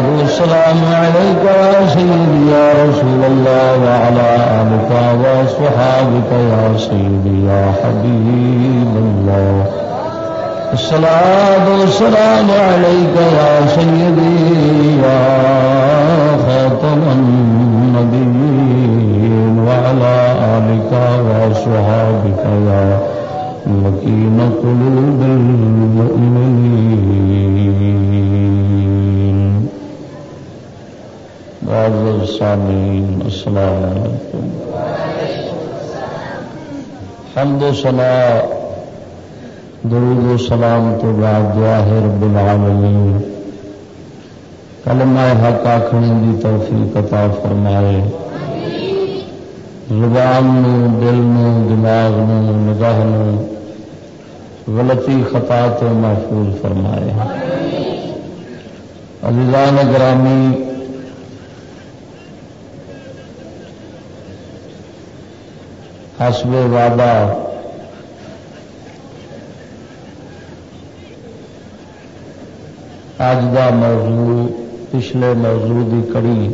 الصلاة والسلام عليك يا سيدي يا رسول الله وعلى آلك وصحابك يا سيدي يا حبيب الله. الصلاة والسلام عليك يا سيدي يا خاتم النبيين وعلى آلك وصحابك يا مكين قلوب المؤمنين. معزز السامعين السلام عليكم حمد و سنا درود و سلام تو بعد دعا ہے کلمہ حق آخنے دی توفیق عطا فرمائے۔ زبان نو، دل نو، دماغ نو، نگاہ نو غلطی، خطا تو محفوظ فرمائے۔ عزیزان گرامی حسب وعدہ۔ اج کا موضوع، پچھلے موضوع کی کڑی۔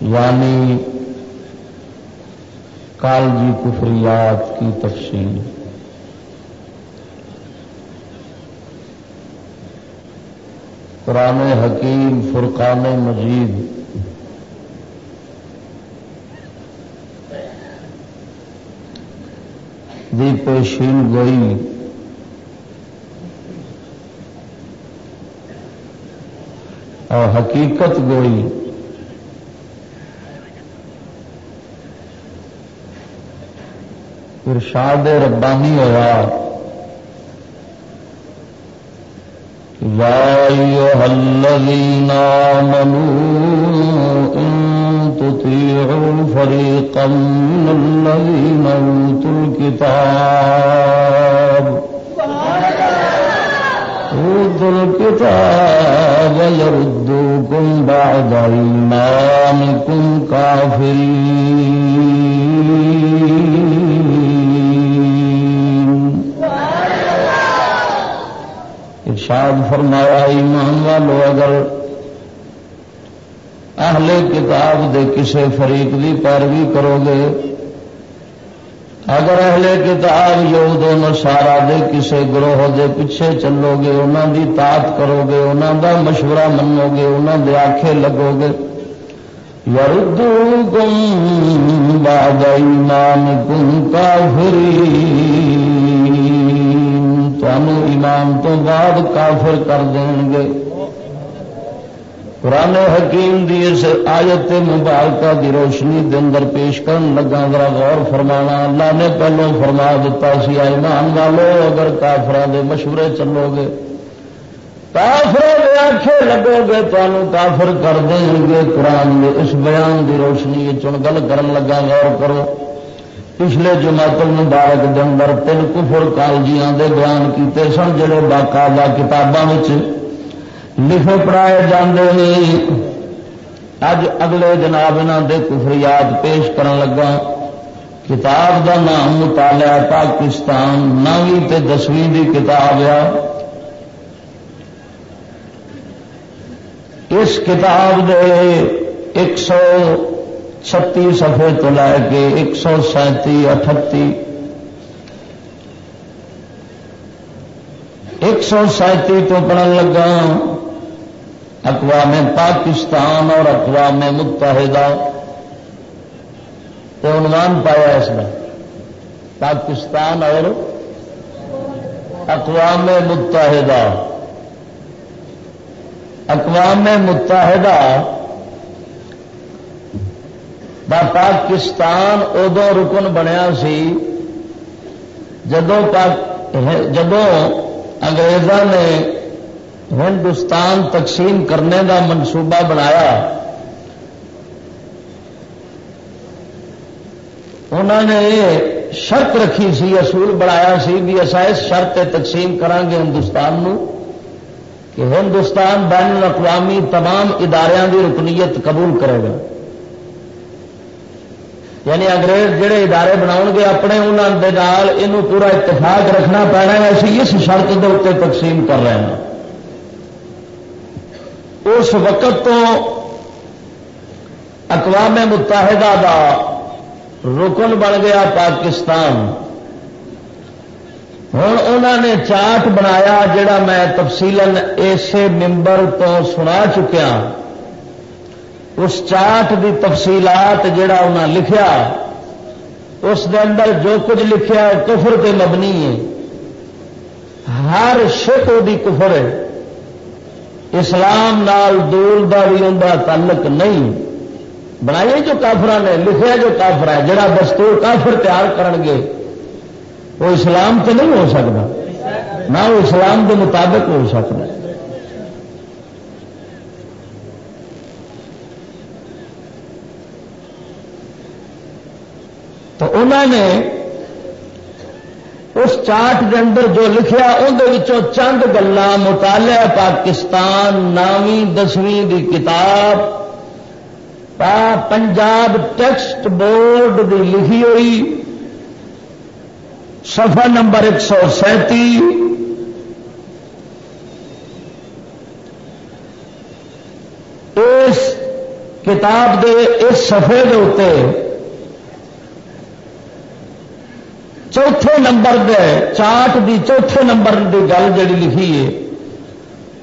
یعنی کالجی کفریات کی تفصیل۔ قرآن حکیم، فرقان مجید۔ دی پیشین گوئی۔ اور حقیقت گوئی۔ ارشاد ربانی ہوا۔ الذين آمنوا إن تطيعوا فريقا من الذين أوتوا الكتاب. أوتوا الكتاب يردوكم بعد إيمانكم كافرين. ارشاد فرمایا، ایمان والو، اگر اہل کتاب دے کسے فریق دی پیروی کرو گے۔ اگر اہل کتاب یہود و نصارا دے کسے گروہ دے پیچھے چلو گے انہوں دی طاعت کرو گے انہوں دا مشورہ منو گے انہوں دے آنکھے لگو گے۔ يردوكم بعد إيمانكم كافرين۔ تمہوں ایمان تو بعد کافر کر دیں گے۔ قرآن حکیم دی اس آیت مبارکہ دی روشنی دے اندر پیش کرن لگا، ذرا غور فرمانا، اللہ نے پہلو فرما دیتا سی ایمان والو، اگر کافران دے مشورے چلو گے کافر آخے لگو گے تمہوں کافر کر دیں گے۔ قرآن اس بیان دی روشنی چن گل کر لگا، غور کرو۔ پچھلے جماعت المبارک دے اندر تین کفر کالجیاں دے بیان کیتے سن، جڑے باقاعدہ کتاباں لکھے پڑھائے جاندے ہیں اج اگلے جناب انہاں دے کفریات پیش کرن لگا کتاب دا نام مطالعہ پاکستان نویں تے دسویں دی کتاب ہے اس کتاب دے ایک سو چھتی سفے تو لے کے ایک سو سینتی اٹھتی ایک سو سینتی تو پڑھن لگا اقوام پاکستان اور اقوام متحدہ۔ تو عنوان پایا اس میں، پاکستان اور اقوام متحدہ۔ اقوام متحدہ دا پاکستان ادو رکن بنیا سی، جدو جدو انگریزوں نے ہندوستان تقسیم کرنے کا منصوبہ بنایا انہوں نے شرط رکھی سی، اصول بنایا سی بھی اصا اس شرط تقسیم کریں گے ہندوستان نو کہ ہندوستان بین الاقوامی تمام اداروں کی رکنیت قبول کرے گا۔ یعنی انگریز جہے ادارے بنا گے، اپنے انہوں یہ پورا اتفاق رکھنا پینا ہے، اسی اس شرط کے اتنے تقسیم کر رہے ہیں۔ اس وقت تو اقوام متحدہ دا رکن بن گیا پاکستان۔ ہوں انہوں نے چارٹ بنایا جڑا میں تفصیل اسے ممبر تو سنا چکیا۔ اس چارٹ دی تفصیلات جڑا انہیں لکھیا، اس دے اندر جو کچھ لکھیا کفر تے مبنی ہے۔ ہر شک دی کفر ہے۔ اسلام نال دول کا بھی تعلق نہیں۔ بنائی جو کافر نے، لکھیا جو کافر ہے، جڑا دستور کافر تیار کرن گے، وہ اسلام تو نہیں ہو سکتا نہ وہ اسلام کے مطابق ہو سکتا تو انہوں نے اس چارٹ کے اندر جو لکھا اندر چند گلا مطالعہ پاکستان نویں دسویں کی کتاب پنجاب ٹیکسٹ بورڈ کی لکھی ہوئی سفا نمبر ایک سو سینتی اس کتاب دے اس سفے کے اتنے چوتھے نمبر دے چاٹ دی چوتھے نمبر دی گل جڑی لکھی ہے،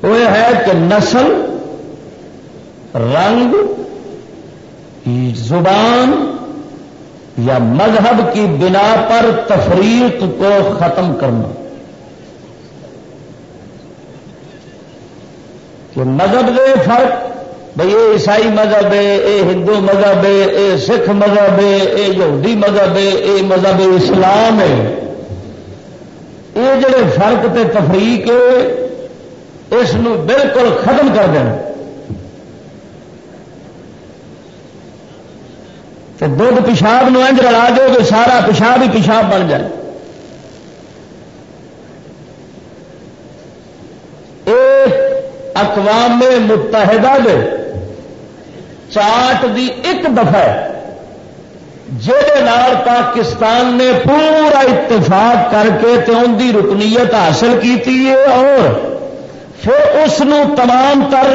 وہ ہے کہ نسل، رنگ، زبان یا مذہب کی بنا پر تفریق کو ختم کرنا۔ کہ مذہب دے فرق بھائی یہ عیسائی مذہب ہے یہ ہندو مذہب ہے یہ سکھ مذہب ہے یہ یہودی مذہب ہے یہ مذہب اسلام ہے۔ یہ جڑے فرق تے تفریق ہے، اس بالکل ختم کر دینا۔ دھد پیشاب نو انج رلا دو کہ سارا پیشاب ہی پیشاب بن جائے۔ اقوام متحدہ دے۔ چاٹ دی ایک دفعہ جہد پاکستان نے پورا اتفاق کر کے تو ان کی رکنیت حاصل کی اور پھر اس تمام تر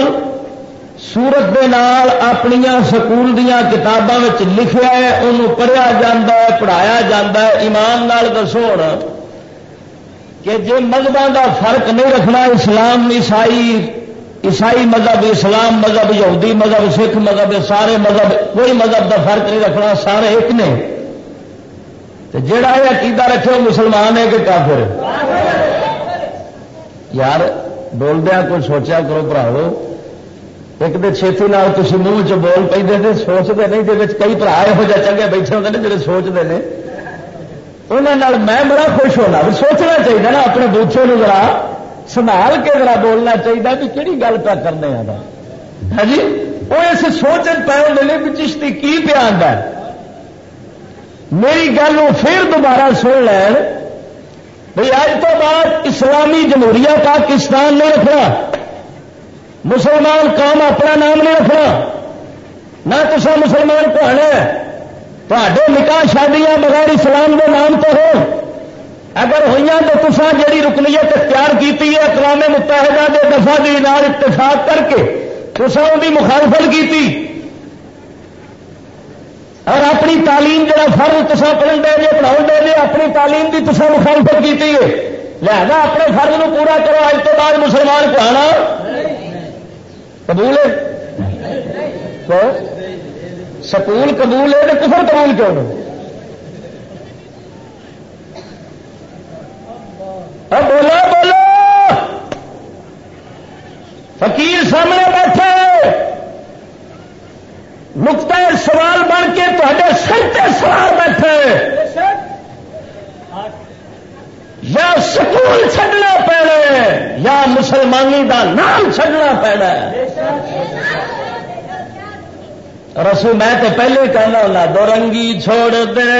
سورت دے نال اپنی سکول دیا کتابوں لکھا ہے انہوں پڑھیا جا پڑھایا جا ایمان نال دسو کہ جی مذہبوں کا فرق نہیں رکھنا، اسلام، عیسائی عیسائی مذہب، اسلام مذہب، یہودی مذہب، سکھ مذہب، سارے مذہب، کوئی مذہب کا فرق نہیں رکھنا، سارے ایک نے۔ جڑا یہ عقیدہ رکھے وہ مسلمان ہے کہ کافر یار بولدیا کوئی سوچا کرو براو ایک تو چھتی نال تھی منہ چ بول پہ سوچتے نہیں جی کئی برا یہو جہ چنگے بیٹھے ہوتے ہیں جڑے سوچتے ہیں انہوں میں بڑا خوش ہونا، سوچنا چاہیے نا، اپنے بوچھے ذرا۔ سنبھال کے ذرا بولنا چاہیے بھی کہڑی گل پہ کرنے ہاں جی؟ وہ اس سوچ پہ ہونے بھی چشتی کی پیا میری گل وہ پھر دوبارہ سن لین۔ بھائی اج تو بعد اسلامی جمہوریہ پاکستان نہیں رکھنا۔ مسلمان قوم اپنا نام نہیں رکھنا۔ نہ تو مسلمان پڑھنا تے نکاح شادیاں بغیر اسلام کے نام تو ہو اگر ہوئی تو تصا جی رکنیت اختیار کی اقوام متحدہ کے دفاع کی اتفاق کر کے تصا ان مخالفت کی اور اپنی تعلیم جڑا فرض تصا پڑھن دے جی پڑھاؤ دے جی اپنی تعلیم کی تصا مخالفت کی لہذا اپنے فرض کو پورا کرو اج تو بعد مسلمان پڑھانا قبول ہے سکول قبول ہے تو کفر قبول کیوں نہیں بولو بولو فقیر سامنے بیٹھے۔ نقطۂ سوال بن کے تے سر سوال بیٹھے۔ یا سکول چڈنا پینا یا مسلمانی دا نام چڈنا پینا رسو میں تو پہلے کہنا ہونا دو رنگی چھوڑ دے۔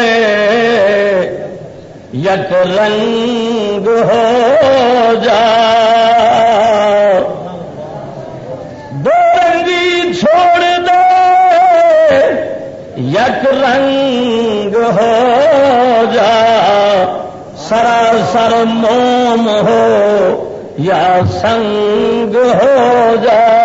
یک رنگ ہو جا دو رنگی چھوڑ دے یک رنگ ہو جا سراسر موم ہو یا سنگ ہو جا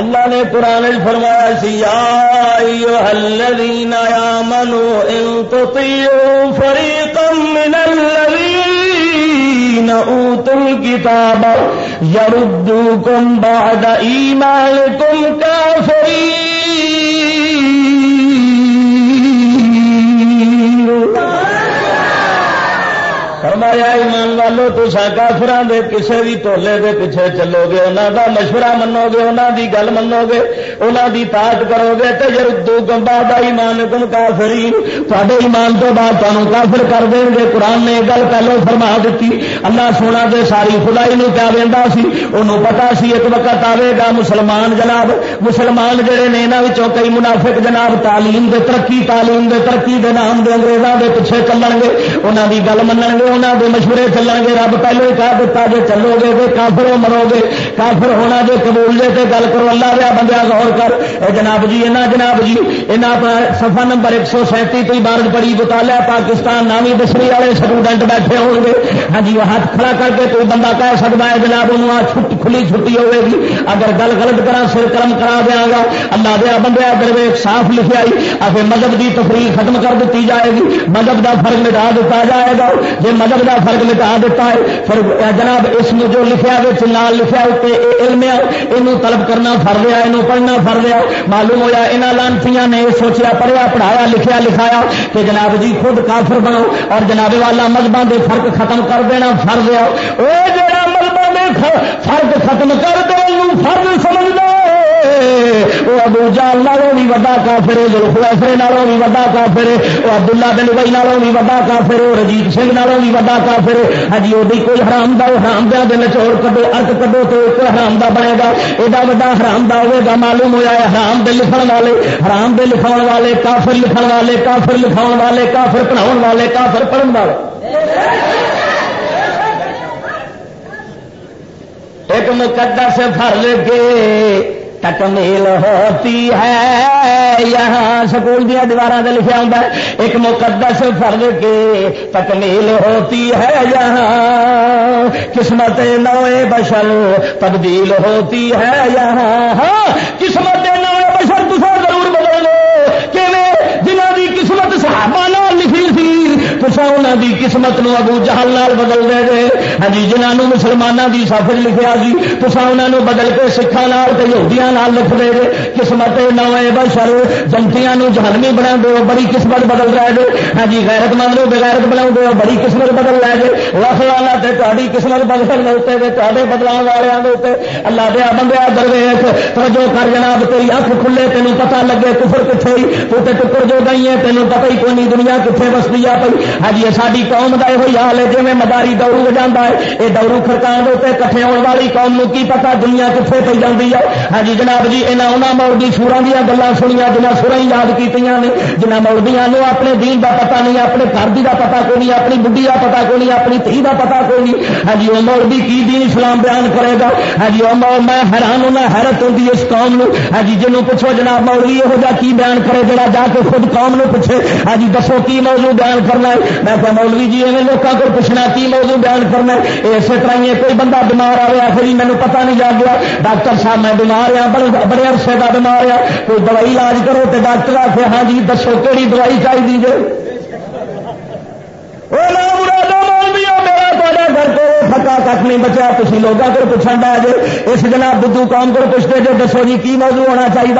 اللہ نے قرآن فرمایا سی، یا الذین آمنوا ان تطیعوا فریقا من الذین اوتوا الكتاب یردوکم بعد ایمانکم کافرین۔ فرمایا، ایمان والو تو کافران دے کسے بھی ٹولے دے پیچھے چلو گے انہوں دا مشورہ منو گے انہوں دی گل منو گے انہوں دی تاج کرو گے تو جردو گمبا دا ایمان کم کافرین تے ایمان تو بعد تمہیں کافر کر دیں گے۔ قرآن نے گل پہلو فرما دیتی اللہ سونا دے ساری خدائی نو کیا دینا سی انہوں پتا سی ایک وقت آئے گا مسلمان جناب، مسلمان جڑے نے یہاں کئی منافق جناب، تعلیم دے، ترقی، تعلیم دے، ترقی دے نام دے انگریزوں دے پیچھے چلن گے انہوں دی گل منگ گے دے مشورے چلن گے رب پہلے ہی کہہ دیتا جی چلو گے تو کافر مرو گے کافر ہونا جی قبول جے تے گل کرو، اللہ دیا بندہ غور کر۔ اے جناب جی اینا جناب جی اینا سفا نمبر ایک سو سینتی تو بارج پڑی، مطالعہ پاکستان نامی دسویں والے اسٹوڈنٹ بیٹھے ہو گے ہاں جی وہ ہاتھ کھڑا کر کے کوئی بندہ کہہ سکتا ہے، جناب انہوں کھلی چھٹی ہوے گی۔ اگر گل غلط کرا سر کرم کرا دیا گا۔ اللہ دیا بندے دروے صاف لکھے آئی آگے مذہب کی تفریح ختم کر دیتی جائے گی۔ مذہب کا فرق مٹا دیتا جائے گا۔ جی مذہب کا فرق مٹا دیتا ہے پھر جناب، اس میں جو لکھا گیا نال لکھا علم یہ طلب کرنا فر لیا یہ پڑھنا فر لیا معلوم ہوا یہاں لانسیاں نے سوچیا، پڑھیا، پڑھایا، لکھیا، لکھایا کہ جناب جی خود کافر بنو اور جناب والا مذہبوں کے فرق ختم کر دینا فر لیا وہ جا مذہبوں میں فرق ختم کر دو فرض سمجھ وہ ابو جال نالوں بھی وڈا کافر ہے دلخلاسرے نالوں بھی وڈا کافر ہے وہ عبداللہ بن بئی نالوں بھی وڈا کافر ہے رجیت سنگھ نالوں بھی وڈا کافر ہے۔ ہاں جی وہ کوئی حرام دا حرام دیا دن چور کڈو ارک کڈو تو ایک حرام دا بنے گا۔ ایڈا وا حرام دا ہوے گا، معلوم ہوا ہے حرام دے لکھن والے، حرام دے لکھاؤ والے، کافر لکھن والے، کافر لکھاؤ والے، کافر پڑھاؤ والے، کافر پڑھن والے۔ ایک مقدس فرض کے تکمیل ہوتی ہے یہاں سکول دیا دیوار سے لکھا ہوں ایک مقدس فرد کے تکمیل ہوتی ہے یہاں قسمت نوے بشر تبدیل ہوتی ہے یہاں ہاں قسمت نوے بشر تصا ضرور بدل لو کہ جنہ کی قسمت انہوں کی قسمت نو ابو جہل بدل دے گے ہاں جی جنہوں مسلمانوں کی سفر لکھا جی تو انہوں بدل کے سکھان یہودیاں لکھ دے گے قسمت نو بشر، جنتیاں جہنمی بنا دو بڑی قسمت بدل رہے گے ہاں جی غیرت مند لو بغیرت بنا دو بڑی قسمت بدل رہے گے وقت والا تاری قسمت بدل دے تے بدلا والوں کے اللہ دیا بندے درویش، توجہ کر جناب، تیری اکھ کھلے، تینوں پتہ لگے کفر کتنے تو ٹکر جو گئی ہے تینوں پتہ ہی کوئی دنیا کتنے بستی آ پی ہاں جی ساری قوم کا یہ حال ہے جی مداری دورو جانا ہے یہ دورو خرکان دے کٹھے آنے والی قوم کی پتا دنیا کتنے پی جاتی ہے؟ ہاں جی جناب جی یہاں مولوی سورا دیا گلان سنیا جنہیں سورا ہی یاد کی جنہیں مولویا اپنے دین کا پتا نہیں، اپنے گھر کا پتا کو نہیں، اپنی بڑھی کا پتا کو نہیں، اپنی تھی کا پتا کو نہیں۔ ہاں جی وہ مولوی کی دین اسلام بیان کرے گا؟ ہاں جی وہ میں حیران ہونا حیرت ہوتی اس قوم نو ہاں جی جنوں پوچھو جناب مولوی یہو جہ کی بیان کرے جا جا کے خود قوم نو پوچھے ہاں جی دسو کی موضوع بیان کرنا ہے؟ میں کہ مولوی جی ایویں لوگوں کو پوچھنا کی موضوع بیان کرنا اسی طرح ہی کوئی بندہ بیمار آیا رہا پھر مینو پتا نہیں جا گیا، ڈاکٹر صاحب، میں بیمار ہوں بڑے عرصے کا بیمار آ کوئی دوائی علاج کرو تو ڈاکٹر آ کے ہاں جی دسو کہڑی دوائی چاہیے میرا جی? پکا تک نہیں بچا تھی لوگوں کو پوچھا ڈا جی اس جناب بدھو قوم کو پوچھتے جو دسو جی کی موضوع ہونا چاہیے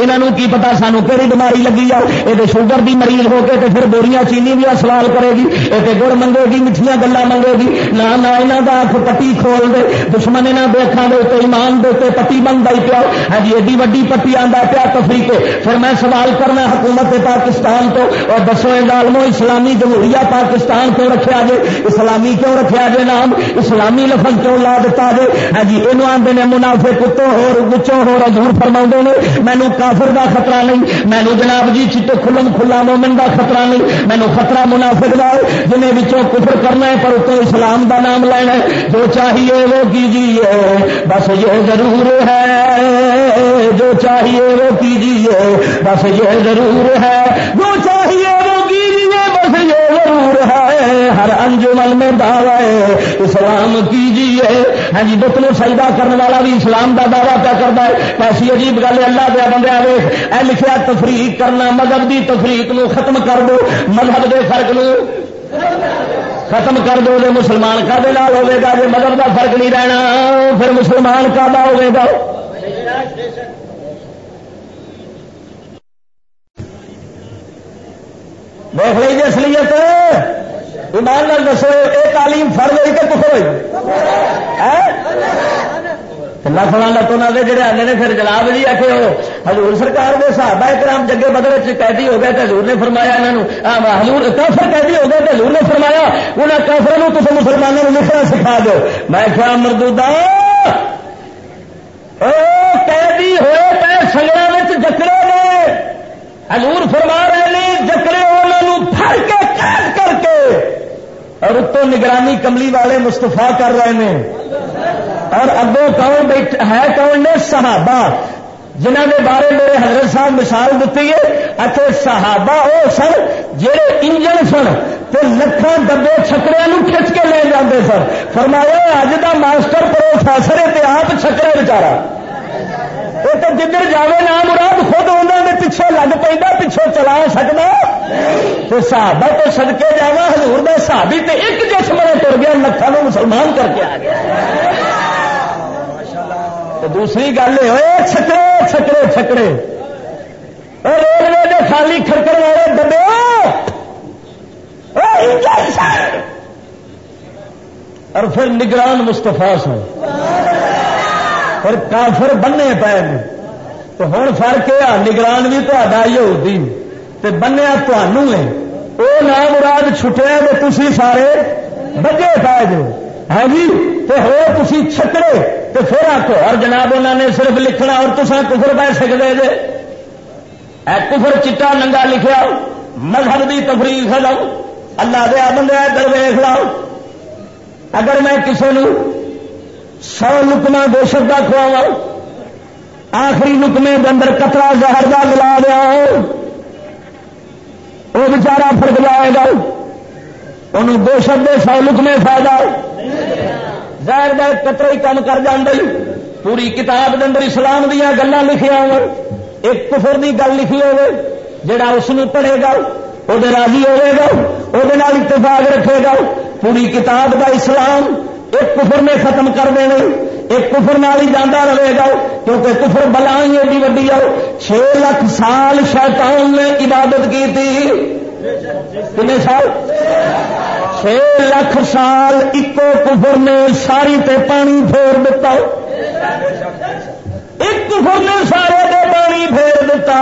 یہاں کی پتا سانو کہڑی بیماری لگی ہے یہ شوگر کی مریض ہو کے پھر بوریاں چینی بھی سوال کرے گی یہ گڑ منگے گی میٹھیا گلا منگے گی۔ نہ یہاں کا اک کھول دے۔ دشمن یہاں دیکھا دے تو ایمان دے پٹی بنتا ہی پیا۔ ہاں جی ایڈی وڈی پٹی آتا پیا تفریح کے پھر میں سوال کرنا حکومت پاکستان تو، اور دسو یہ اسلامی جمہوریہ پاکستان کیوں رکھا جائے اسلامی کیوں رکھا جائے نام؟ اسلامی لفظ کیوں لا دیتا جائے ہاں جی یہ آدھے نے منافع کتوں ہو گچوں ہو رجور فرما نے، مینو کافر کا خطرہ نہیں، مینو جناب جی چیٹے کھلم کھلا مومن کا خطرہ نہیں، مینو خطرہ منافع کا ہے، جنہیں بچوں کفر کرنا ہے پر اتوں اسلام کا نام لینا ہے، جو چاہیے وہ کیجیے، بس یہ ضرور ہے، جو چاہیے وہ کیجیے، بس یہ ضرور ہے، جو چاہیے وہ کیجیے بس یہ ضرور ہے، ہر انجمن میں دعوی اسلام کیجیے ہاں جی بت سجدہ کرنے والا بھی اسلام کا دعوی کیا کرتا ہے۔ ایسی عجیب گل اللہ دیا بندے ویخ، اے لکھا تفریق کرنا، مذہب کی تفریق نو ختم کر دو، مذہب کے فرق نو ختم کر دو مسلمان کا ہوے گا جی مذہب کا فرق نہیں رہنا، پھر مسلمان کا ہوے گا۔ دیکھ لیجیے اصلیت۔ ایمان لال دسو یہ تعلیم فرض ہوئی کہ کفر ہوئی؟ لکھ لانا تو جڑے آتے ہیں پھر جناب جی آ کے ہزور سرکار کے صحابہ کرام جگے بدل قیدی ہو گئے ہزور نے فرمایا انہوں ہزور کافر قیدی ہو گئے ہزور نے فرمایا انہیں کافر تو مسلمانوں کو لکھنا سکھا دو۔ میں کیا مردودا قیدی ہوئے پہ سنگڑا جکڑے نے۔ ہزور فرما رہے ہیں جکڑے انہوں پھڑ کے قید کر کے اور اتو نگرانی کملی والے مستفا کر رہے ہیں اور اگوں کون ہے کون نے؟ صحابہ۔ جنہ کے بارے میرے حضرت صاحب مثال دیتی ہے۔ اچھے صحابہ وہ سن جہے انجن سن تو لکھان ڈبے چھکڑے کھچ کے لے جاتے سن۔ فرمایا اج کا ماسٹر پروفیسر ہے آپ چھکرے بچارا وہ تو جدھر جائے نام مراد خود انہوں نے پیچھے لگ پہ پیچھے چلا سکتا تو صحابہ تو سدکے جا ہزور کا صحابی تے ایک جسم میں تر گیا لکھان مسلمان کر کے آ گیا دوسری گل یہ چھکڑے چھکڑے چھکڑے ریلوے کے خالی کھڑکڑ والے ڈبے اور پھر نگران مستفا سن پھر کافر بننے پے تو ہوں فرق یہ نگران بھی تا ہی بنیا تمہوں وہ نام مراد چھٹیا تو تھی سارے بجے پائے جو۔ ہاں جی تو ہو تھی چھکڑے۔ تو پھر آخو اور جناب انہوں نے صرف لکھنا اور تصا کفر پہ سکتے جی کفر چٹا ننگا لکھا مذہب کی تفریح لو اللہ دیا بندے در ویخ لاؤ۔ اگر میں کسی سو لکما گوشت کا کھواوا آخری لکمے کے اندر کترا زہر کا ملا دیا وہ بچارا فرق جائے گا۔ انہوں گوشت دے سو لکمے فائدہ۔ زہر کا کترا ہی کام کر جی پوری کتاب کے اندر اسلام دیا گلان لکھیا ہو ایک کفر کی گل لکھی ہوگی جڑا اس پڑھے گا وہ راضی ہوے گا وہ اتفاق رکھے گا۔ پوری کتاب کا اسلام ایک کفر نے ختم کر دینے، ایک کفر نال ہی جانا رہے گا، کیونکہ کفر بلا ہی ایڈی وڈی آؤ۔ چھ لاکھ سال شیطان نے عبادت کی تھی۔ کنے سال؟ چھ لاکھ سال ایکو کفر نے ساری تے پانی پھیر دیتا۔ ایک کفر نے سارے دے پانی پھیر دیتا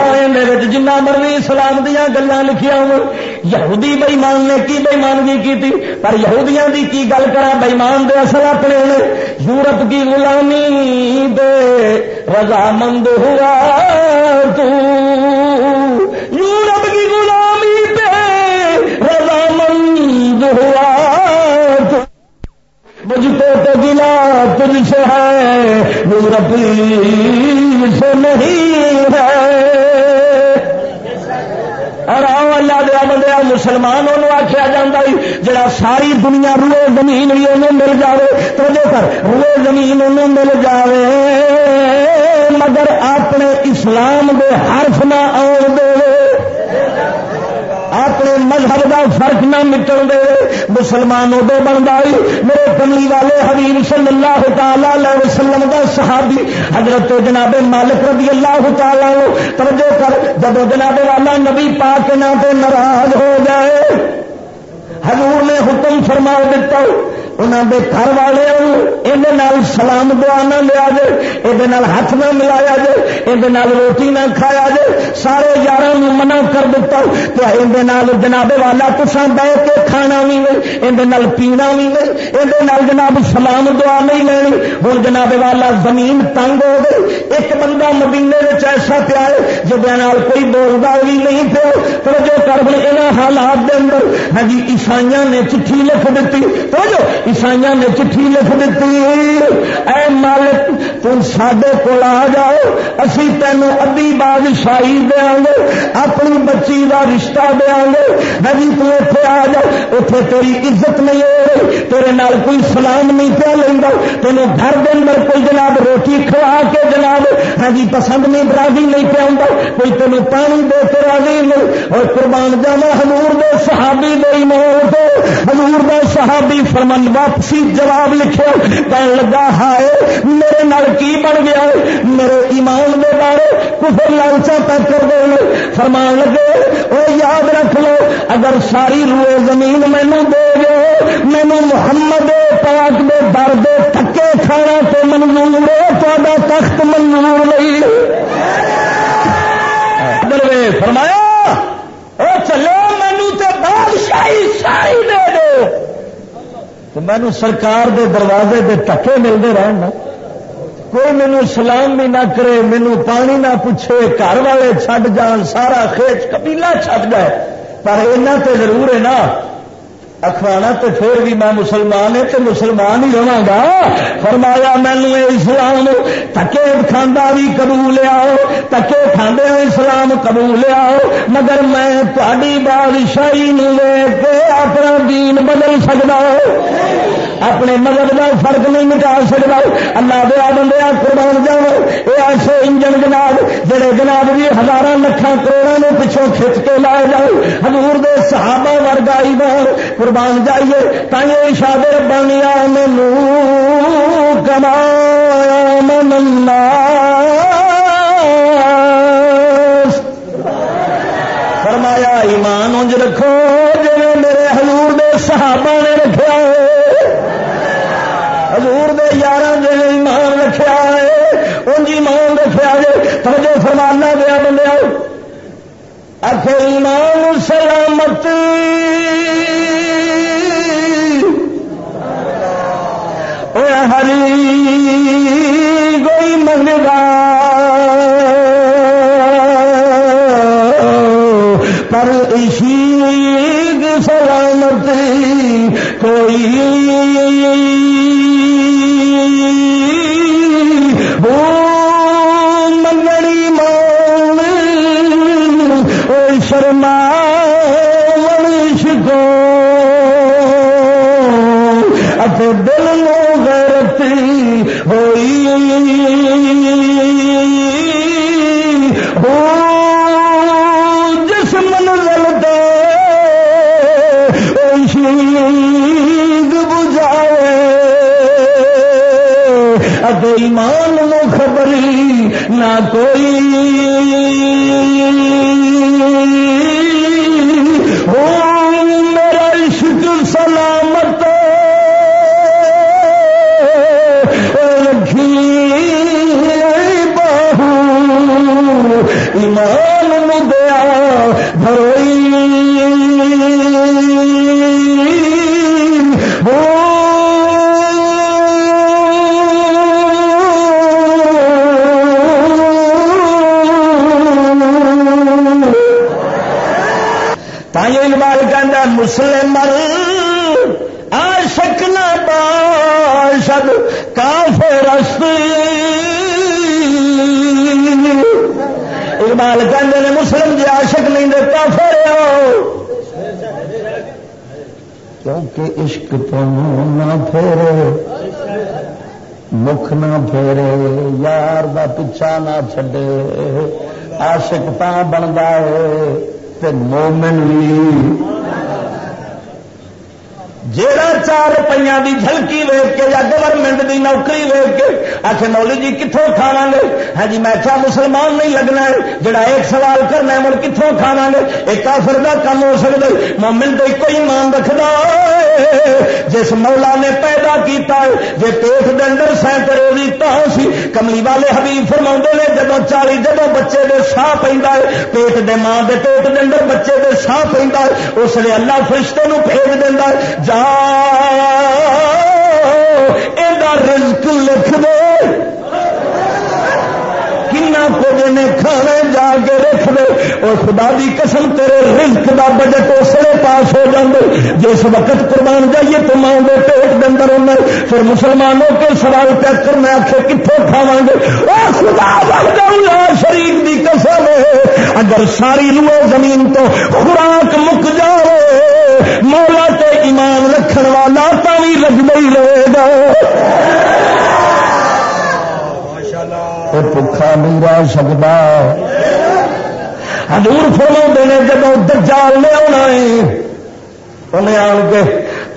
جنہ مرضی اسلام دیا گلان لکھیا ہو یہودی بےمان نے کی بےمانگی کی تھی پر یہودیاں دی کی گل کرا بےمان دے اصل اپنے یورپ کی غلامی دے رضامند ہوا تو۔ مجھ کو تو گلا تجھ سے ہے ربی سے نہیں ہے۔ اور آؤ اللہ دیا بندہ مسلمان آخیا جا جڑا ساری دنیا روئے زمین بھی انہوں مل جائے تو جو کر، روئے زمین انہوں مل جائے مگر اپنے اسلام دے حرف نہ آن دے۔ اپنے مذہب کا فرق نہ مٹن دے، مسلمان ادو بنتا میرے کملی والے حبیب صلی اللہ تعالی وسلم کا صحابی، حضرت جناب مالک رضی اللہ تعالی توجہ کر، جب جناب والا نبی پا کے نہ ناراض ہو جائے، حضور نے حکم فرما دیتا۔ انہوں دے گھر والے یہ سلام دعا نہ لیا جائے یہ ہاتھ نہ ملایا جائے یہ روٹی نہ کھایا جائے سارے یار منع کر دیتا یہ جناب والا تسا بہ کے کھانا بھی نہیں یہ پینا بھی نہیں یہ جناب سلام دعا نہیں لینی۔ ہوں جناب والا زمین تنگ ہو گئی ایک بندہ مدینے ایسا پیا ہے جب کوئی بولتا بھی نہیں پیا۔ تو جو کر یہاں حالات کے اندر ہاں جی عیسائی نے چٹھی لکھ دیتی تو جو عیسائی نے چٹھی لکھ دیتی اے مالک، تم سڈے کو آ جاؤ، اسی تینوں ادی بادشاہی دیا گے اپنی بچی کا رشتہ دیا گے نبی تو اتنے آ جا اتنے تیری عزت نہیں ہو رہی، تیرے نال کوئی سلام نہیں پیا لینا تینوں گھر کے اندر کوئی جناب روٹی کھوا کے جناب ہاں جی پسند نہیں، راضی نہیں پیا کوئی تینوں پانی دے کے راضی نہیں، اور قربان جانا ہزور دے صحابی دے موت ہزور دے صحابی فرمن واپسی جواب لکھے کہنے لگا، ہائے، میرے نال کی بن گیا؟ میرے ایمان دے بارے کفر لالچا پہ کر دے فرمان لگے وہ یاد رکھ لو، اگر ساری روئے زمین مینو دے گے مینو محمد پاک دے در دے تھکے کھانا تو منظور ہے تا تخت منظور نہیں۔ فرمایا وہ چلو مینو تو بادشاہی ساری دے دو تو مینو سرکار دے دروازے دے ٹکے ملتے رہن کوئی مینو سلام بھی نہ کرے مینو پانی نہ پوچھے، گھر والے چھڈ جان، سارا خیچ قبیلہ چھڈ جائے۔ پر اینا تے ضرور ہے نا۔ اخوانا تو پھر بھی میں مسلمان ہاں ہے تو مسلمان ہی رہا گا۔ فرمایا مینو اسلام تکے کھانا بھی قبول آؤ، تکے کھانے اسلام قبول آؤ، مگر میں تاری بادشاہی لے کے اپنا دین بدل سکتا ہوں اپنے مذہب کا فرق نہیں مٹا سکتا۔ اللہ دیا بندے قربان جاؤ۔ یہ ایسے انجن جناب، جڑے جناب جی بھی ہزار لکھان کروڑوں نے پچھوں کھچ کے لائے جاؤ ہزور دے صحابہ ورگائی بار قربان جائیے۔ تائیں اشاد بنیا مینو کمایا من فرمایا، ایمان انج رکھو جی میرے حضور دے صحابہ نے حضور دے یار جی ایمان رکھا ہے انج ایمان رکھا ہے۔ توجہ فرمانا دیا بندے آخر ایمان سلامت۔ ہری گوئی منگا پر عشید سلامت، کوئی مسلم آشک نہ باشد کافر اقبال کہتے ہیں مسلم جی عاشق نہیں دے، کافر ہو۔ کیونکہ عشق تو نہ پھیرے، مکھ نہ پھیرے، یار دا پچھا نہ چھڈے۔ عاشق تا بنتا ہے مومن بھی جیڑا چار روپیہ کی جھلکی ویگ کے یا گورنمنٹ کی نوکری ویگ کے آخ مولی جی کتوں کھانا گے؟ ہاں جی میں کیا مسلمان نہیں لگنا ہے؟ جڑا ایک سوال کرنا ہے کتوں کھانا گے؟ ایک کافر کا کام ہو سکتا ہے۔ مومن تو ایک ہی مان رکھتا جس مولا نے پیدا کیتا ہے جی پیٹ کے اندر سینکڑے روزی تو سی، کملی والے حبیب فرما نے جب چالی جب بچے دے ساہ پہ پیٹ دے ماں دے پیٹ دے اندر بچے دے ساہ پہ اس لیے اللہ فرشتے نو بھیج دینا جا رزق لکھ دے کچھ نے کھانے جا کے رکھ دے، اور خدا دی قسم تیرے رزق دا بجٹ اسے پاس ہو جائے جس وقت قربان جائیے تو ماں دے پیٹ اندر ہونا پھر مسلمانوں کے سوال پہ کرنا آخے کتوں کھاوا گے؟ اور خدا شریف دی قسم ہے۔ اگر ساری لو زمین تو خوراک مک جائے مولا تے ایمان رکھن والا تو بھی لگتا ہی رہے گا۔ وہ بھوکا نہیں رہ سکتا ہزور فرما نے جب دجال لیا انہیں آن کے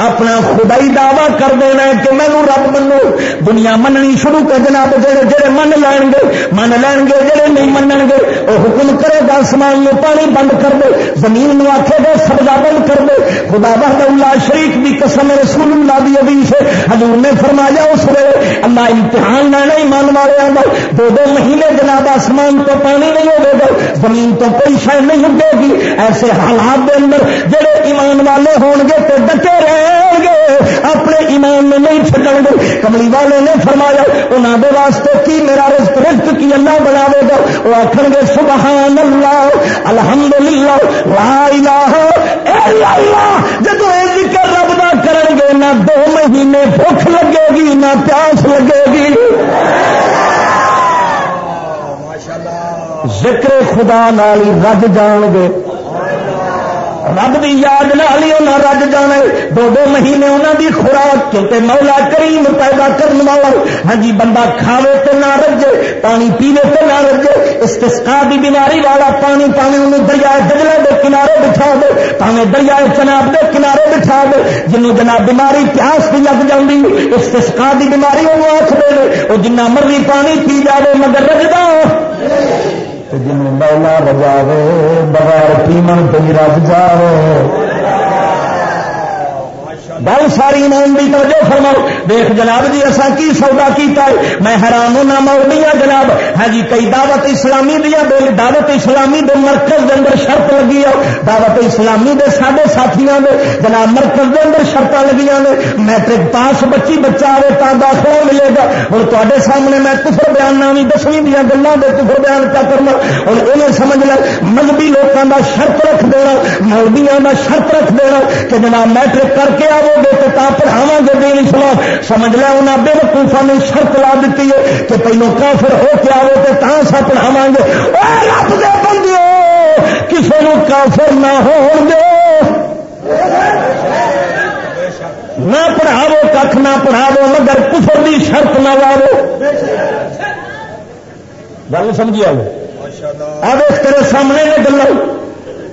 اپنا خدائی دعوی کر دینا کہ مینو رب منو۔ دنیا مننی شروع کر دینا جڑے جڑے من لین گے، من لین گے، جڑے نہیں من گے وہ حکم کرے گا سمان میں پانی بند کر دے، زمین نو آخے گا سبزا بند کر دے۔ خدا بہت اللہ شریف بھی قسم رسول اللہ دی ابھی سے حضور نے فرمایا اس ویلے، اللہ امتحان لینا ہی من والے آدھا دو دو مہینے جناب آسمان تو پانی نہیں ہوگا گا، زمین تو کوئی شاید نہیں ہوگی گی۔ ایسے حالات دے اندر جڑے ایمان والے ہون گے تو ڈٹے رہے۔ گے۔ اپنے ایمان میں نہیں چڈن گے۔ کملی والے نے فرمایا انہوں دے واسطے کی میرا رزق رزق کی اللہ بنا دے گا؟ وہ آخر گے سبحان اللہ الحمد للہ لا الہ الا اللہ۔ جب یہ ذکر رب دا کریں گے نہ دو مہینے بھوک لگے گی نہ پیاس لگے گی۔ ذکر خدا نالی رج جان گے۔ رب کی یاد نال ہی انہیں رج جانا دو دو مہینے انہوں دی خوراک، کیونکہ مولا کریم پیدا کرنے والا ہاں جی بندہ کھاوے تو نہ رجے، پانی پیوے تو نہ رجے استسقا دی بیماری والا پانی پانی انہوں دریائے دجلے دے کنارے بٹھا دے، پاوے دریائے چناب دے کنارے بٹھا دے۔ جنوں جناب بیماری پیاس بھی لگ جاتی استسقا دی بیماری انہوں آخ دے وہ جنہ مرضی پانی پی جائے مگر رجدا۔ جن مولا رجاوے بغیر پیمن پی رج جاوے بہت ساری ایمان کی توجہ فرماؤ۔ دیکھ جناب جی اصا کی سودا کیتا ہے؟ میں حیران ہونا مولیا جناب۔ ہاں جی کئی دعوت اسلامی دیا ہاں دعوت اسلامی دے مرکز دے اندر شرط لگی ہے۔ دعوت اسلامی دے سارے ساتھیاں دے، جناب، مرکز دے اندر شرط لگی نے۔ میٹرک پاس بچی بچہ آئے تا داخلہ ملے گا۔ اور تے سامنے میں کفر بیان نامی دسویں دیا گلوں کے کفر بیان کیا کرنا۔ اور انہیں سمجھ لیا مذہبی لوگوں کا شرط رکھ دینا مولبیاں کا شرط رکھ دینا کہ جناب میٹرک کر کے آو گے تو پڑھاوا گے دین اسلام سمجھ لیا انہیں بے وقوفا نے شرط لا دیتی ہے کہ پہلو کافر ہو کے آو تو تا سا پڑھاوا گے۔ رب دے بندے کسی کو کافر نہ ہو گے نہ پڑھاو کھ نہ پڑھاو مگر کفر دی شرط نہ لاو گل سمجھی آؤ آ تیرے سامنے نے گلا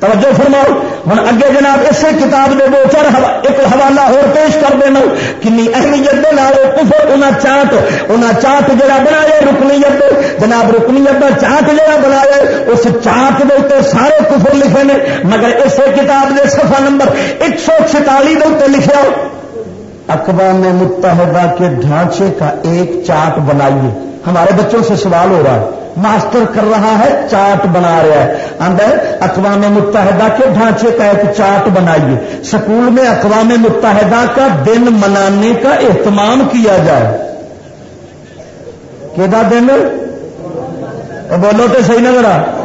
توجہ فرماؤ۔ ہوں اگے جناب اسی کتاب کے دو چار ایک حوالہ ہو پیش کر دینا۔ کنی اہمیت کفر انہیں چاٹ انہیں چاٹ جہاں بنایا رکنیت جناب رکنیت کا چاٹ جہاں بنایا اس چاٹ کے اتنے سارے کفر لکھے نے۔ مگر اسی کتاب کے سفا نمبر ایک سو چھتالی کے اتنے لکھا اقوام متحدہ کے ڈھانچے کا ایک چارٹ بنائیے۔ ہمارے بچوں سے سوال ہو رہا ہے۔ ماسٹر کر رہا ہے چارٹ بنا رہا ہے۔ اندر اقوام متحدہ کے ڈھانچے کا ایک چارٹ بنائیے۔ سکول میں اقوام متحدہ کا دن منانے کا اہتمام کیا جائے۔ کہ دن؟ بولو تو صحیح نظر آ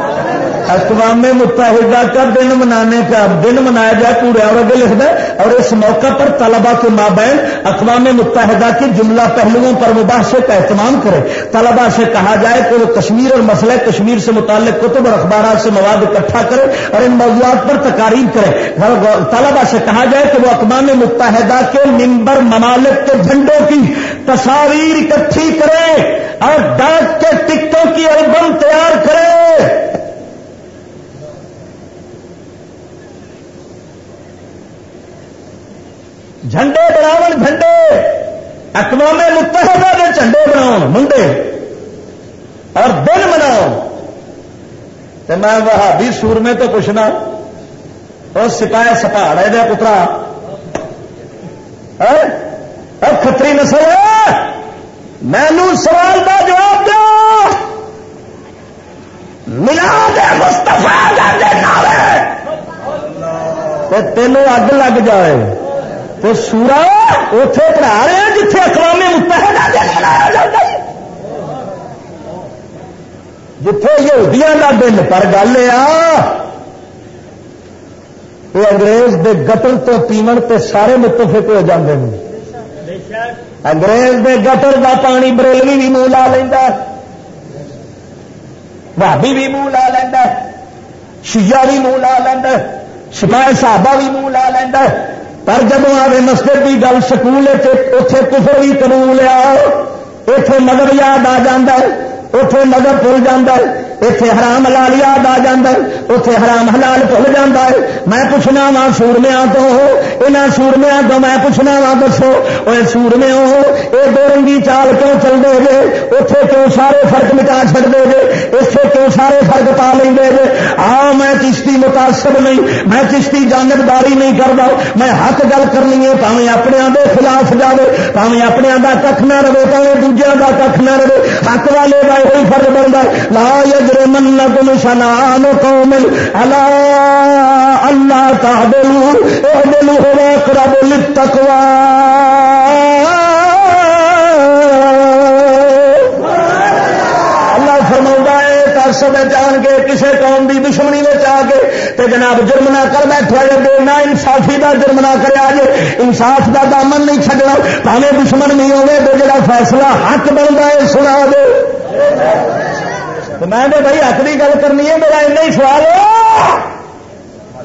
اقوام متحدہ کا دن منانے کا دن منایا جائے، پورے اور آگے لکھ دیں اور اس موقع پر طلبا کے مابین اقوام متحدہ کے جملہ پہلوؤں پر مباحثے کا اہتمام کرے۔ طلبا سے کہا جائے کہ وہ کشمیر اور مسئلہ کشمیر سے متعلق کتب اور اخبارات سے مواد اکٹھا کرے اور ان موضوعات پر تقاریر کرے۔ طلبا سے کہا جائے کہ وہ اقوام متحدہ کے ممبر ممالک کے جھنڈوں کی تصاویر اکٹھی کرے اور ڈاک کے ٹکٹوں کی البم تیار کرے۔ جھنڈے بناو جھنڈے! اقوام متحدہ کے جھنڈے بناؤ منڈے! اور دن مناؤ تو میں وہابی سور میں تو پوچھنا اور سپاہی سپاڑ ہے پترا! اور کتری نسل! میں سوال کا جواب دو! ملا دے مستفا تینوں اگ لگ جائے۔ تو سورا اتے پڑھا رہے ہیں جتنے اقوام متحدہ دن منایا جاتا ہے۔ جتھے یہودیاں کا دن پر گل یہ انگریز دے گٹر تو پیمن تے سارے متفق ہو جاندے ہیں۔ انگریز دے گٹر دا پانی بریلوی بھی منہ لا لینا بھابی بھی منہ لا لینا شیعہ بھی منہ لا لینا سپاہی صحابہ بھی منہ لا لینا پر جب آئے مسجد کی گل سکول اتے کفر بھی قبول آ اتے مدد یاد آ جا اتے مدد بھول جا اتے حرام حلال یاد آ اتے حرام حلال بھول جا میں پوچھنا وا سورمیا تو یہاں سورمیا تو میں پوچھنا وا دسو وہ سورمے ہو یہ دو رنگی چال کیوں چل دے گے اتے کیوں سارے فرق مٹا چڑ دے گے اتنے کیوں سارے فرق پا لیں گے آ میں چشتی متاثر نہیں میں چشتی جانبداری نہیں کرتا میں حق گل کرنی ہے پاوے اپنے دے خلاف جائے پاوے اپنے کا کھ نہ رہے پاوے دوجے کا کھ نہ رہے حق والے کا یہ فرق بنتا لا يجرمنكم شنآن قوم على اللہ تعدلوا اعدلوا هو اقرب للتقوى. سب جان کے کسی قوم کی دشمنی میں آ کے، تے جناب جرمنا کر بیٹھا جائے بے نہ انصافی کا جرمنا کرے جائے انصاف کا دامن نہیں چڈنا پاوے دشمن نہیں ہوگے تو جڑا فیصلہ حق بنتا ہے، سنا دے۔ میں نے بھائی، حق کی گل کرنی ہے، میرا ایسا ہی سوال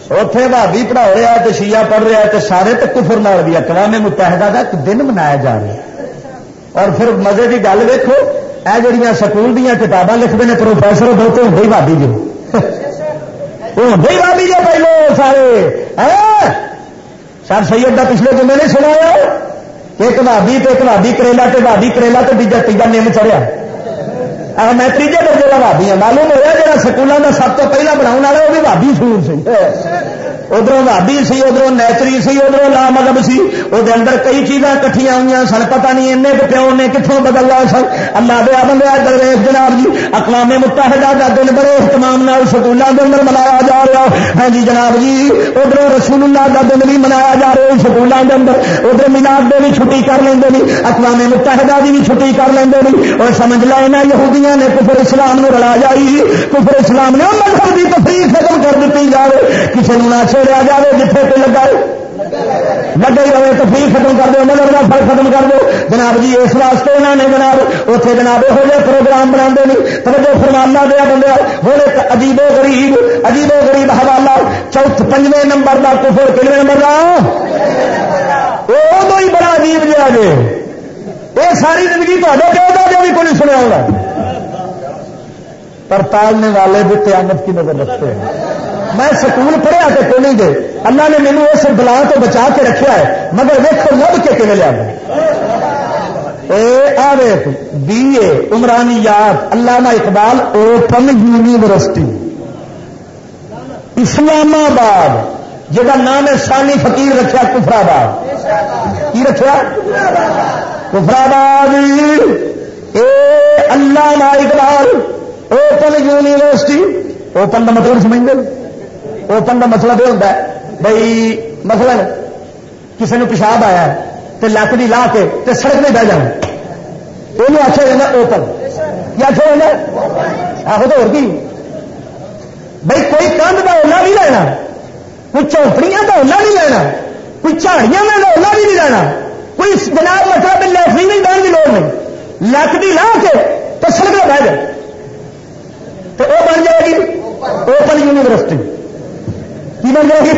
اتے بھابی پڑھا رہا تو شیعہ پڑھ رہا تو سارے تو کفر نال بھی اقوام متحدہ کا ایک دن منایا جا رہا ہے۔ اور پھر مزے کی گل دیکھو یہ جہیا سکول دیا کتاباں لکھتے ہیں پروفیسر بہتے ہوں گئی بھابی جو۔ ہوں گئی بھابی جو پہلو سارے۔ سر سید کا پچھلے جمعے نہیں سنایا ایک بھابی تو ایک بھابی کریلا تو بھابی کریلا تو تیجا تیجا نیم چڑھیا۔ میں تیجے درجے کا بھابی ہوں معلوم ہوا جا سکولوں کا سب تو پہلا بنا والا وہ بھی بھابی سکول سی۔ ادھر بھابی سی ادھر نیچری سی ادھر لا مذہب سی۔ وہ اندر کئی چیزاں کٹیا ہوئی سن پتا نہیں این پیو نے کتوں بدل رہا سن۔ اللہ دیا بندہ درویش جناب جی اقوام متحدہ کا دن بڑے اہتمام سکولوں کے اندر منایا جا رہا۔ ہاں جی جناب جی ادھر رسول اللہ کا دن بھی منایا جا رہا سکولوں کے اندر۔ ادھر ملاد دے بھی چھٹی کر لیں جی، اقوام متحدہ کی بھی چھٹی کر لیں جی۔ اور سمجھ لینا یہودیاں نے کفر اسلام رلا جائی۔ کفر اسلام نے مذہب کی تفریح ختم کر دیتی جائے کسی نے چھوڑا جائے جتنے پہ لگا لگے ہی رہے تفریح ختم کر دو مدد کا فرق ختم کر دو جناب جی اس واسطے انہوں نے جناب اتنے جناب یہو جہ پروگرام بنا نہیں توجہ فرمانا دیا بندہ ہوں ایک عجیب و غریب، عجیب و غریب حوالہ، چوتھ پنجویں نمبر کا کفر کلوے نمبر کا وہ ہی بڑا عجیب جہا جی یہ ساری زندگی تے کہ جو بھی کوئی سنیا ہوگا پر تالنے والے بھی قیامت کی نظر رکھتے ہیں۔ میں سکول پڑھیا تو کو نہیں دے اللہ نے مینو اس بلا تو بچا کے رکھا ہے، مگر ویکو لب کے کھے لیا بی اے عمرانی یاد علامہ اقبال، اوپن یونیورسٹی۔ اسلام آباد جہاں نام ہے سانی فقیر رکھا کفرآباد۔ کی رکھا کفرآباد۔ اللہ اقبال اوپن یونیورسٹی اوپن کا مطلب سمجھ گے اوپن کا مطلب یہ ہوتا ہے بھائی مثلا کسی نے پیشاب آیا تو لک بھی لا کے تے سڑک میں بہ جانا یہ آخیا جانا اوپن کیا آخیا جانا آہو تو ہوگی بھائی کوئی کندھ کا اولا نہیں لینا کوئی چوپڑیاں کا اولا نہیں لینا کوئی جھاڑیاں کا اولا بھی نہیں لینا کوئی جناب مطلب لائفری نہیں بہن کی لوڑ نہیں لک بھی لا کے تو سڑک میں بہ جائے تو وہ بن جائے گی اوپن یونیورسٹی کی بن جائے گی؟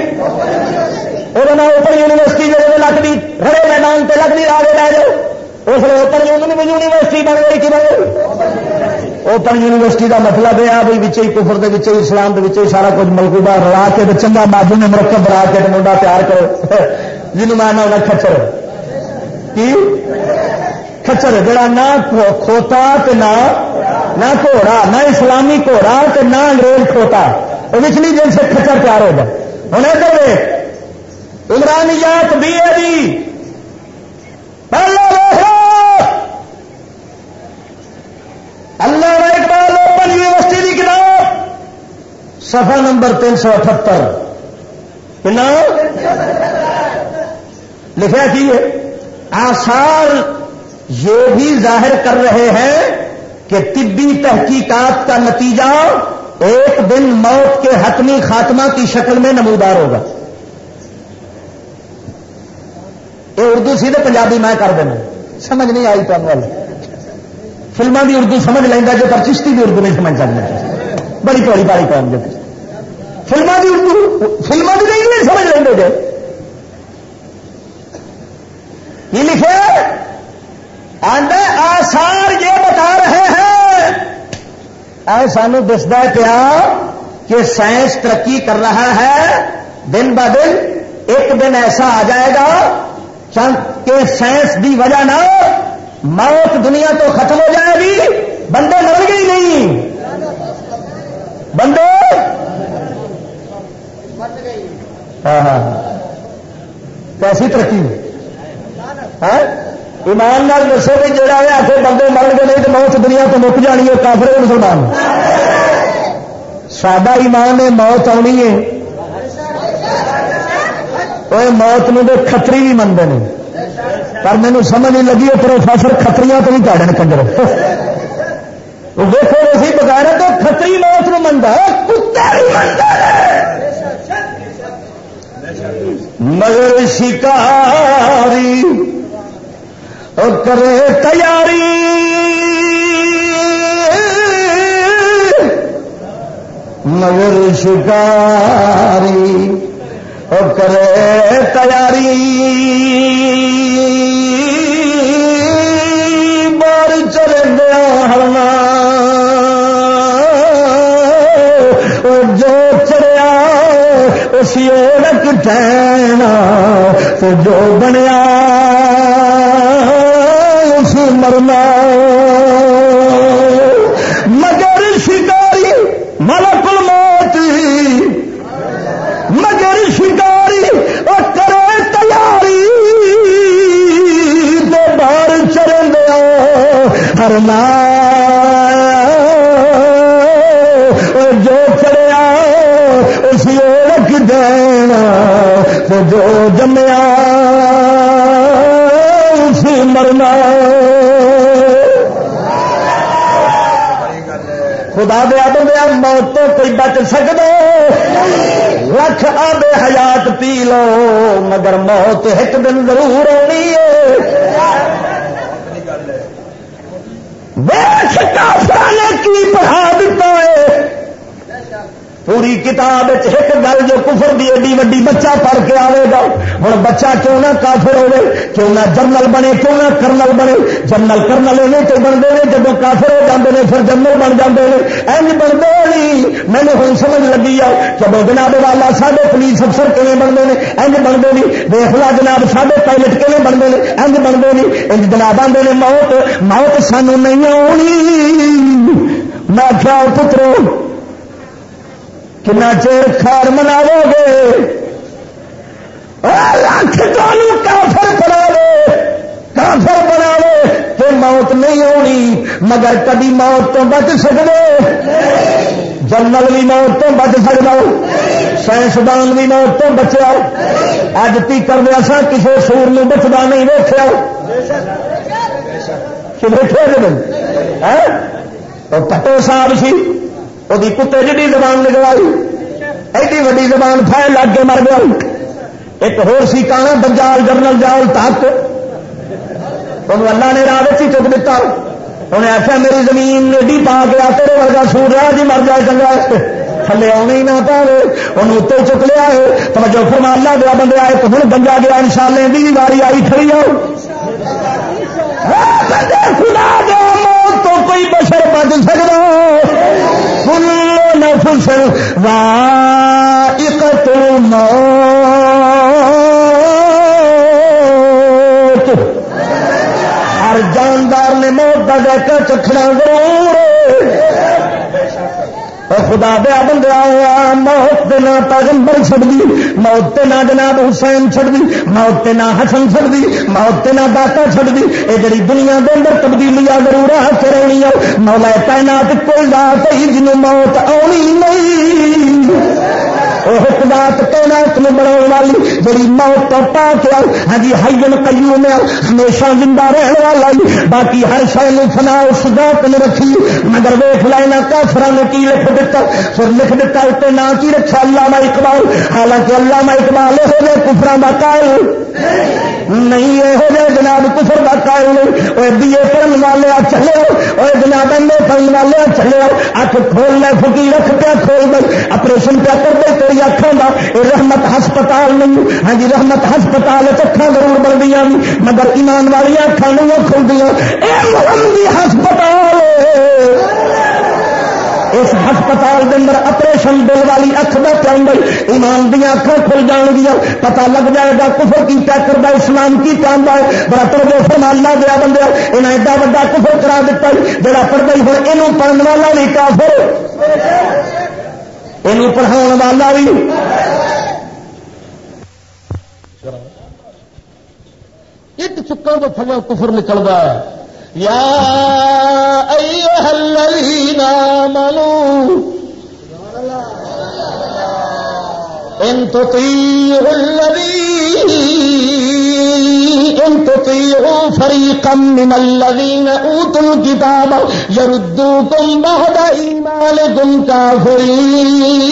وہ اوپن یونیورسٹی جی لک بھی رڑے میدان سے لک بھی لا کے جاؤ اس لیے اوپن یونیورسٹی بن گئی کی بن گئی؟ اوپن یونیورسٹی کا مطلب یہ ہے بھائی کفر دے بچے اسلام کے سارا کچھ ملکوبہ رلا کے چنگا ماجو نے مرکب بنا کے منڈا تیار کرو۔ جنوب میں آنا کچر کی؟ کچر جڑا نہ کھوتا نہ نہ گھوڑا، نہ اسلامی گھوڑا نہ انگریز کھوتا وہ دن سے کچر تیار ہو جائے۔ ہوں ادھر عمرانیات بھی ہے اللہ اقبال اوپن یونیورسٹی کی کتاب۔ سفا نمبر تین سو اٹھہتر لکھا کی ہے؟ آسار یہ بھی ظاہر کر رہے ہیں۔ کہ طبی تحقیقات کا نتیجہ ایک دن موت کے حتمی خاتمہ کی شکل میں نمودار ہوگا۔ یہ اردو سیدھے پنجابی میں کر دینا سمجھ نہیں آئی تو فلموں کی اردو سمجھ لینا جو پر چشتی بھی اردو نہیں سمجھ سکتا۔ بڑی تھوڑی باری قوم جو فلموں کی اردو فلموں کی نہیں سمجھ لیں گے۔ یہ لکھے آدھے آسار یہ بتا رہے ہیں۔ سانو دستا پیا کہ سائنس ترقی کر رہا ہے۔ دن ب دن ایک دن ایسا آ جائے گا کہ سائنس کی وجہ نہ موت دنیا تو ختم ہو جائے گی۔ بندے مر گئی نہیں۔ بندے ہاں،, ہاں ہاں۔ کیسی ترقی؟ ہاں؟ ایمان نال دسو بھی جڑا ہے آخر بندے مر گئے نہیں تو موت دنیا تو مک جانی ہے، کافر مسلمان۔ سڈا ایمان ہے، موت آنی ہے۔ وہ موت نو تو کتری بھی منگے ہیں پر مینو سمجھ نہیں لگی، پروفیسر کتری تو نہیں کاڑے کنجر۔ دیکھو اسی بغیر تو کتری موت نو منگا مگر شکاری کرے تیاری۔ مگر شکاری۔ اور کرے تیاری۔ بار چل دیا ہلنا جو چڑیا اسی رکھ تو جو بنیا مرنا مگر شکاری ملک الموت، مگر شکاری اور کرے تیاری دے باہر چرن دیا ہرنا جو چڑیا اسی رکھ دینا جو جمے خدا دیا تو دیا موت تو کوئی بچ سکتا لکھ آدھے حیات پی لو، مگر موت ایک دن ضرور ہونی ہے نے کی پڑھا دیتا ہے پوری کتاب ایک گل جو کفر دی ایڈی وڈی بچہ پڑھ کے آئے گا ہوں بچہ کیوں نہ کافر ہوے کیوں نہ جنرل بنے، کیوں نہ کرنل بنے۔ جنرل کرنل ایویں تو بنتے ہیں جب کافر ہو جاتے ہیں پھر جنرل بن جاتے ہیں اج بنتے نہیں۔ مینو ہوں سمجھ لگی آ جب جناب والا سارے پولیس افسر کھے بنتے ہیں؟ اج بنتے نہیں۔ دیکھ لا جناب سارے پائلٹ کھے بنتے ہیں؟ اج بنتے نہیں۔ انج جناب آتے ہیں موت موت سانو نہیں آنی۔ میں کیا پترو کنا چیر خیر مناو گے لکھ کافر بنا لے کافر بنا لے کہ موت نہیں ہونی، مگر کبھی موت تو بچ سکتے جنرل بھی موت تو بچ سکتا سائنسدان بھی موت تو بچا اج تی کر دیا سا کسی سور میں بچتا نہیں ویخیا ہاں؟ پٹو صاحب سی۔ وہ کتے جی زبان نکلائی ایڈی وڈی زبان پھیل لگ کے مر گیا ایک سی کانا بنجال جنرل جال تک انہوں اللہ نے راہ ہی چک دیتا انہیں آخیا میری زمین ایڈی پا گیا تیرے ورگا سور رہا جی مر جائے چنگا تھلے آنے ہی نہ پاوے انہوں اتنے چک لیا ہے توجہ فرما اللہ دیا بندے آئے تو ہوں بنجا گیا ان شاء اللہ بھی واری آئی کھڑی آؤ خدا دیا موت تو کوئی بشر بچ سکتا کل نفس وائقت موت ہر جاندار نے موت کا دیکھا چکھنا ضرور خدا دیا بندہ ہوا موت کے نہ پیغمبر چھڑ دی موت کے نہ جناب حسین چھڑ دی موت کے نہ حسن چھڑ دی موت کے نہ داتا چھڑ دی یہ جڑی دنیا کے اندر تبدیلی ضرور آ کے رہنی ہے، مولا تعینات کوئی ذات ہی جنوں موت آنی نہیں۔ حکمات تعینات میں بنا والی جڑی موت تو پا کے آؤ ہاں جی ہائن کئیوں میں ہمیشہ زندہ رہنے والا باقی ہر شہر فنا، اس ذات نے رکھی۔ مگر ویخ لینا کافر نے کی لکھ دیتا پھر لکھ دیتا اتنے نہ کی رکھا علامہ اقبال۔ حالانکہ علامہ اقبال یہ ہو جائے کفر کا قائل نہیں یہ ہو جائے جناب کفر کا قائل نہیں وہ بی اے پڑھنے والے چلے اور جناب ایم اے پڑھنے والے چلے اک کھول لے فکی رکھ پیا کھول دے۔ اپریشن پیا کر دے، تیری اکھان رحمت ہسپتال نہیں۔ ہاں جی رحمت ہسپتال اکھان ضرور بن مگر ایمان والی اکھان نہیں کھل ہسپتال! اس ہسپتال کے اندر اپریشن دل والی اکھ کا پاؤں ایمان دیا اکھان کھل جان گیا پتا لگ جائے گا کفر کی کیا کرتا اسلام کی چاہتا ہے۔ بڑا تر فرمانا دیا بندہ انہیں ایڈا وا کفر کرا دیتا جا پڑھتا ہی ہوں یہ پڑھنے والا نہیں کافر۔ یہ پڑھاؤ والا بھی ایک چکر تو تھلے کفر نکلتا ہے۔ یا الذین آمنوا ان تطیعوا الذین ان تطیعوا فریقا من الذین اوتوا الكتاب یردوکم بعد ایمانکم کافرین۔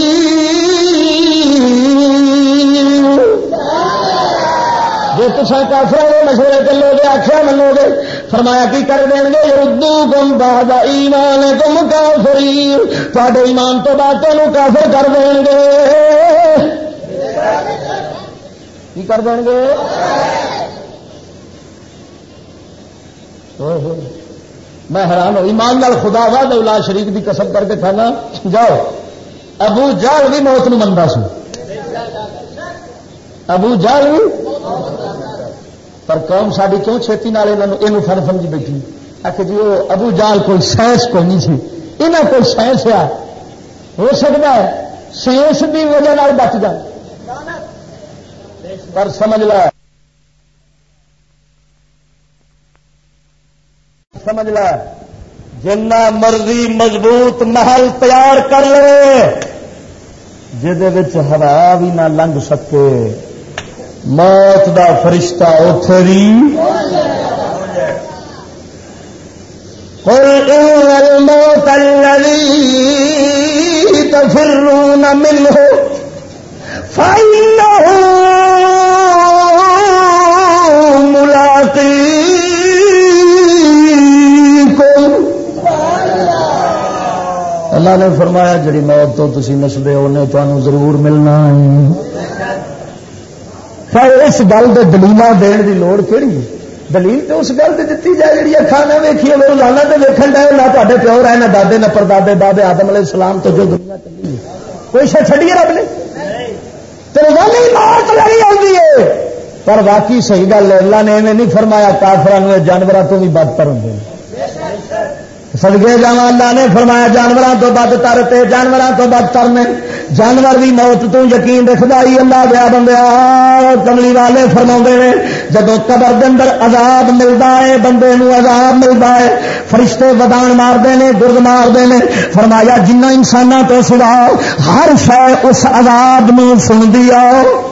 جی کافر مشورے چلو گے آخیا منو گے فرمایا، کی کر دیں گے؟ اردو گم باد ایمان گم کافری تے ایمان تو بعد تمہیں کافر کر دیں گے۔ کی کر دیں گے؟ ہاں، ہاں۔ میں حیران ہوں۔ ایمان لال خدا وا دولا شریف کی قسم کر کے کھانا، جاؤ۔ ابو جال بھی موت نو منتا سو ابو جال بھی۔ پر قوم ساری کیوں چھتی نال یہ فن سمجھی بیٹھی؟ آ جی وہ ابو جال کوئی سائنس کوئی نہیں سی۔ یہاں کوئی سائنس آ ہو سکتا ہے سائنس کی وجہ بچ جائے۔ پر سمجھ ل سمجھ ل جنا مرضی مضبوط محل تیار کر لے جہد ہوا بھی نہ لنگ سکے۔ موت دا فرشتہ اتے بھی قل إن الموت الذي تفرون منه فإنه ملاقيكم۔ اللہ نے فرمایا، جڑی موت تو تھی نسلے انہیں تمہیں ضرور ملنا ہے۔ پر اس گل کے دلیل دن کی لوڑ کہڑی دلیل تو اس گل سے دیتی جائے جی کھانا ویکھی ہوئے روزانہ تو ویکن ڈائے نہ تے پیو رہے نہ دادے، نہ پردادے بابے آدم علیہ السلام تو جو دنیا چلی کوئی شہ چڑی رب نے؟ تو روزانہ ہی موت آتی ہے۔ پر باقی صحیح گل اللہ نے نہیں فرمایا کافران جانوروں تو بھی بدتر ہوں سدگے جا اللہ نے فرمایا جانوروں تو بد تر تے جانوروں تو بد تر نے۔ جانور بھی موت تو یقین رکھتا ہی اللہ دیا بندہ کملی والے فرما نے جب قبر اندر عذاب ملتا ہے، بندے نو عذاب ملتا ہے، فرشتے ودان مارتے ہیں گرد مارتے ہیں فرمایا جنہ انسانوں تو سوا ہر شہ اس عذاب نو سنتی آؤ۔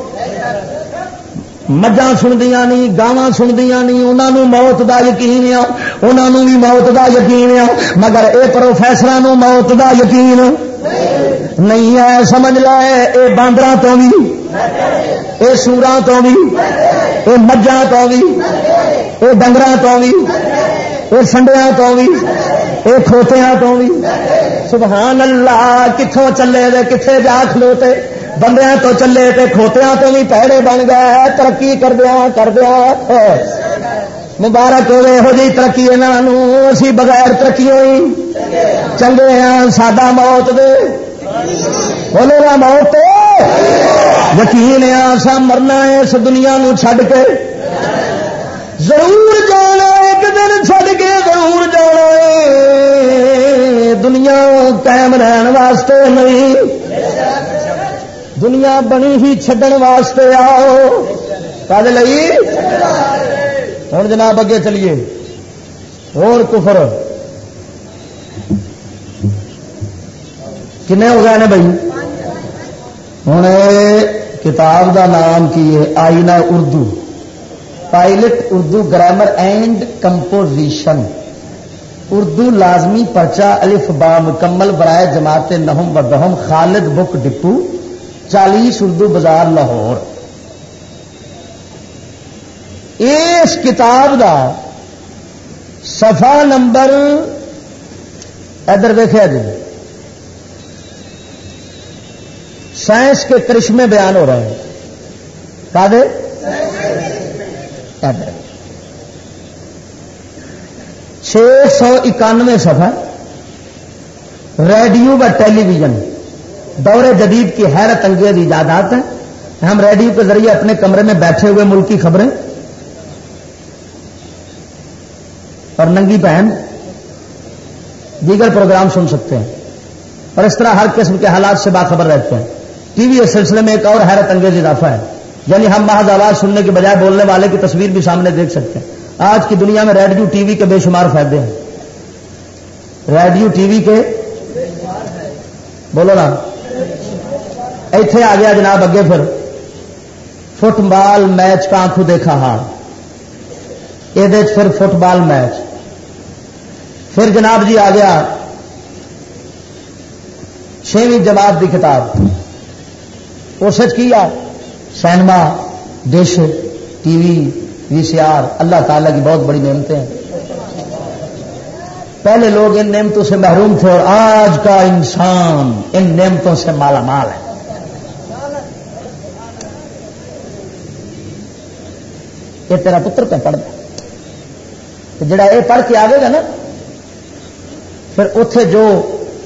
مجھا سندیاں نہیں گاواں سندیاں نہیں انہوں موت دا یقین آ انہوں بھی موت دا یقین آ مگر اے پروفیسر موت دا یقین نہیں ہے، سمجھ لائے اے باندر تو بھی اے سورا تو بھی اے مجھا تو بھی اے ڈنگر تو بھی اے سنڈیا تو بھی اے کھوتیا تو بھی سبحان اللہ کتوں چلے دے کتنے جا کھلوتے؟ بندیا تو چلے تے کھوتیا تو بھی پیڑے بن گئے ترقی کر دیا کر دیا مبارک ہوئے ہو جی ترقی یہاں اسی بغیر ترقی ہوئی چنگے ہیں ساڈا موت دے بولے گا موت یقین ہے سا مرنا ہے اس دنیا نو چھڈ کے ضرور جانا ایک دن چھڈ کے ضرور جانا دنیا قائم رہن واسطے نہیں دنیا بنی ہی چڈن واسطے آؤ۔ کل لئی۔ ہوں جناب اگے چلیے۔ اور کفر۔ کن ہو گئے بھائی؟ ہوں کتاب دا نام کی ہے آئینہ Urdu. Pilot Urdu grammar and composition. Urdu لازمی پرچا الف با مکمل برائے جماعت نہم و دہم خالد بک ڈپو۔ چالیس اردو بازار لاہور۔ اس کتاب دا سفا نمبر، ادھر دیکھا جی۔ سائنس کے کرشمے بیان ہو رہے ہیں۔ چھ سو اکانوے سفا ریڈیو و ٹیلی ویژن۔ دور جدید کی حیرت انگیز ایجادات ہیں۔ ہم ریڈیو کے ذریعے اپنے کمرے میں بیٹھے ہوئے ملک کی خبریں۔ اور ننگی بہن دیگر پروگرام سن سکتے ہیں۔ اور اس طرح ہر قسم کے حالات سے باخبر رہتے ہیں۔ ٹی وی اس سلسلے میں ایک اور حیرت انگیز اضافہ ہے۔ یعنی ہم محض آواز سننے کے بجائے بولنے والے کی تصویر بھی سامنے دیکھ سکتے ہیں۔ آج کی دنیا میں ریڈیو ٹی وی کے بے شمار فائدے ہیں۔ ریڈیو ٹی وی کے بولو نا۔ ایتھے آ گیا جناب اگے پھر۔ فٹ بال میچ کا آنکھوں دیکھا ہاں؟ یہ پھر فٹ بال میچ۔ پھر جناب جی آ گیا چھویں جماعت کی کتاب اس کیا سینما، ڈش، ٹی وی وی سی آر۔ اللہ تعالی کی بہت بڑی نعمتیں ہیں۔ پہلے لوگ ان نعمتوں سے محروم تھے اور آج کا انسان ان نعمتوں سے مالا مال ہے۔ یہ تیرا پتر پہ پڑھتا جڑا یہ پڑھ کے آئے گا نا، پھر اتے جو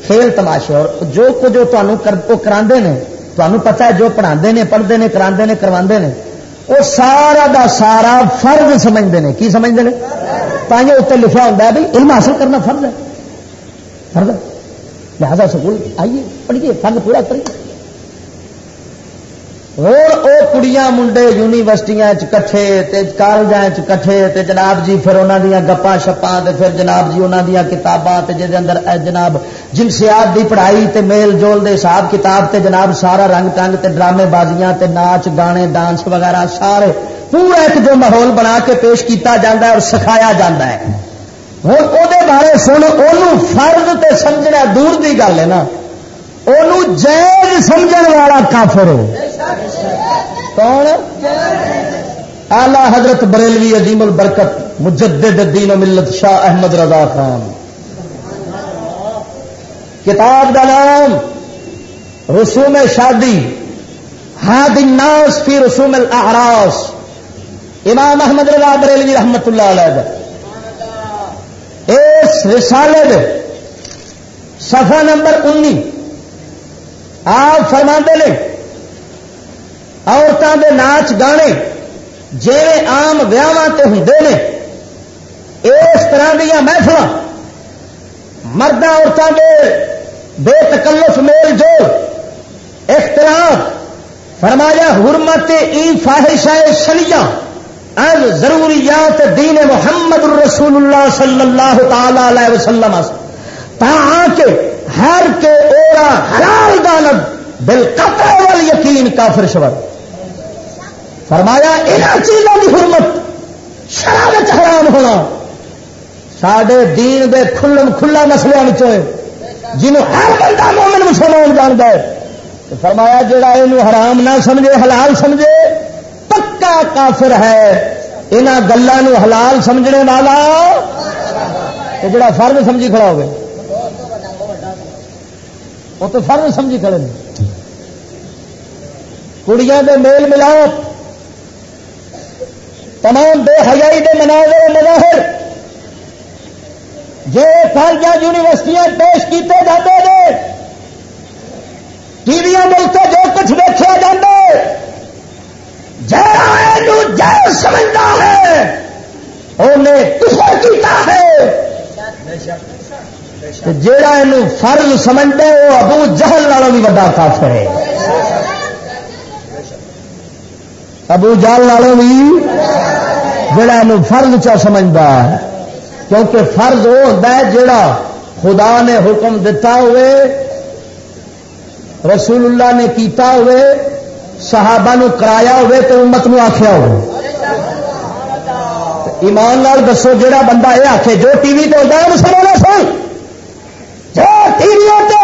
کھیل تماشے اور جو کچھ وہ کرا تمہیں پتا ہے جو پڑھا پڑھتے ہیں کرا کروا وہ سارا دا سارا فرض سمجھتے ہیں کی سمجھتے ہیں تاکہ اتنے لکھا ہوتا ہے بھائی علم حاصل کرنا فرض ہے۔ فرض لہذا سکول آئیے، پڑھیے، فرض پورا کریے۔ اور او کڑیاں منڈے یونیورسٹیاں کٹھے کالج کٹھے جناب جی پھر انہوں دیا گپا شپا پھر جناب جی انہوں دیا کتاباں اندر جناب جنسیات دی پڑھائی تے میل جول دے حساب کتاب تے جناب سارا رنگ ٹنگ تے ڈرامے بازیاں تے ناچ گانے ڈانس وغیرہ سارے پورا ایک جو ماحول بنا کے پیش کیتا جاتا ہے اور سکھایا جاتا ہے ہوں وہ بارے سن وہ فرض تے سمجھنا دور دی گل ہے نا جائز سمجھ والا کافر ہو کون؟ آلہ حضرت بریلوی عظیم البرکت، مجدد الدین و ملت شاہ احمد رضا خان۔ کتاب کا نام رسوم شادی، ہاد الناس فی رسوم الاعراس۔ امام احمد رضا بریلوی رحمت اللہ علیہ۔ اس رسالے میں صفحہ نمبر انی آپ فرما نے عورتوں کے ناچ گانے جی آم ویاواں ہوں نے، اس طرح دیا محفل مرد عورتوں کے بے تکلف میل جو اختلاف فرمایا حرمت ای فاہشہ شنیا از ضروریات دین محمد الرسول اللہ صلی اللہ تعالی علیہ وسلم۔ تا کے ہر کے اورا حلال دانب بل وال یقین کافر شور فرمایا ان چیزوں کی حرمت، شراب حرام ہونا۔ سڈے دین دے کھلم کھلا مسلے جنہوں ہر بندہ مومن مسلمان جانتا ہے فرمایا جڑا یہ حرام نہ سمجھے، حلال سمجھے، پکا کافر ہے۔ یہاں گلوں حلال سمجھنے والا جڑا فرض سمجھی کھڑا ہوگا وہ تو فرض سمجھی کھڑے کڑیاں دے میل ملاؤ تمام بے حیائی دے مناظر مظاہر جو کالج یونیورسٹیاں پیش کیتے جاتے ہیں ٹی وی ملتے جو کچھ دیکھا جاتا جائز سمجھتا ہے انہیں کفر کیتا ہے۔ جڑا یہ فرض سمجھتا ہے وہ ابو جہل والوں بھی بڑا کافر ہے۔ ابو جہل والوں بھی جڑا یہ فرض چا سمجھتا ہے، کیونکہ فرض وہ ہوتا ہے جڑا خدا نے حکم دیتا ہوئے، رسول اللہ نے کیتا ہوئے، صحابہ نو کرایا ہوئے تو امت نو آخیا ہو ایمان لال دسو جہا بندہ یہ آخے جو ٹی وی ہوتا ہے، مسلمان سن۔ جو ٹی وی ہوتا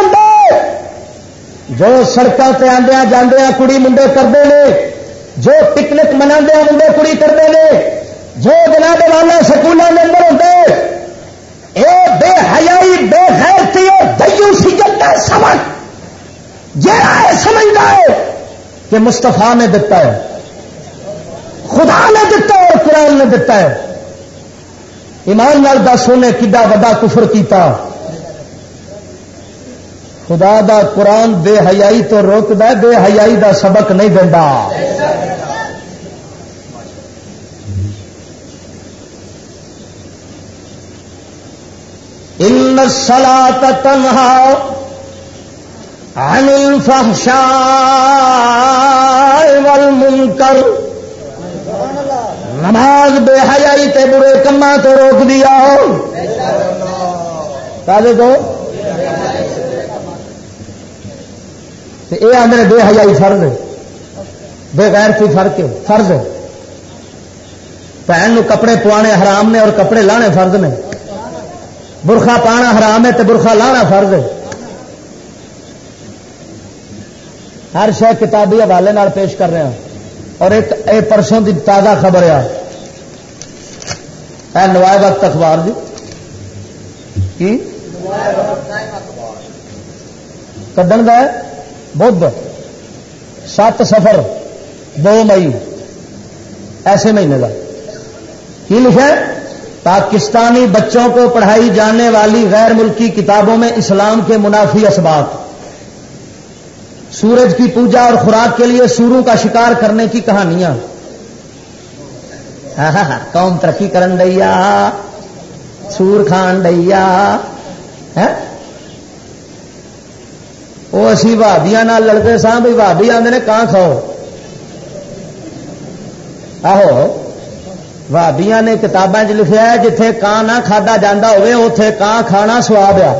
جو سڑکوں سے آدھا جانے کڑی منڈے کرتے ہیں جو پکنک منا منڈے کڑی کرتے ہیں جناب والا سکولوں کے اندر ہوتے یہ بے حیائی، بے خیرتی اور دئیو سیجت کا سبق جہاں یہ سمجھتا ہے کہ مستفا نے دتا ہے، خدا نے دتا ہے اور قرآن نے دتا ہے۔ ایمان لال دس نے کڈا وا کفر کیتا۔ خدا دا قرآن بے حیائی تو روکد بے حیائی دا سبق نہیں دینا ان سلا تنہا عن الفحشاء والمنکر نماز بے حیائی تے برے کما تو روک دیا تو یہ آدھے بے حیائی فرض بے غیر کی فرق فرض بہن کپڑے پوانے حرام نے اور کپڑے لانے فرض نے۔ برخا پانا حرام ہے تو برخا لانا فرض ہے۔ ہر شہ کتابی حوالے پیش کر رہے ہیں اور ایک اے پرسوں کی تازہ خبر ہے۔ نوائے وقت اخبار دی۔ کی؟ کدن کا بدھ۔ سات سفر دو مئی۔ ایسے مہینے کا کی لکھا پاکستانی بچوں کو پڑھائی جانے والی غیر ملکی کتابوں میں اسلام کے منافی اسباب۔ سورج کی پوجا اور خوراک کے لیے سوروں کا شکار کرنے کی کہانیاں۔ ہاں، ہاں، ہاں، قوم ترقی کرن دیا سور کھان دیا وہ اسی بھابیا لڑتے سا بھائی بھابی آدھے کہاں کھاؤ آہو۔ بھابیا نے کتابیں چ لکھا ہے جتھے کان نہ کھدا جا ہوے کان کھانا سواد آ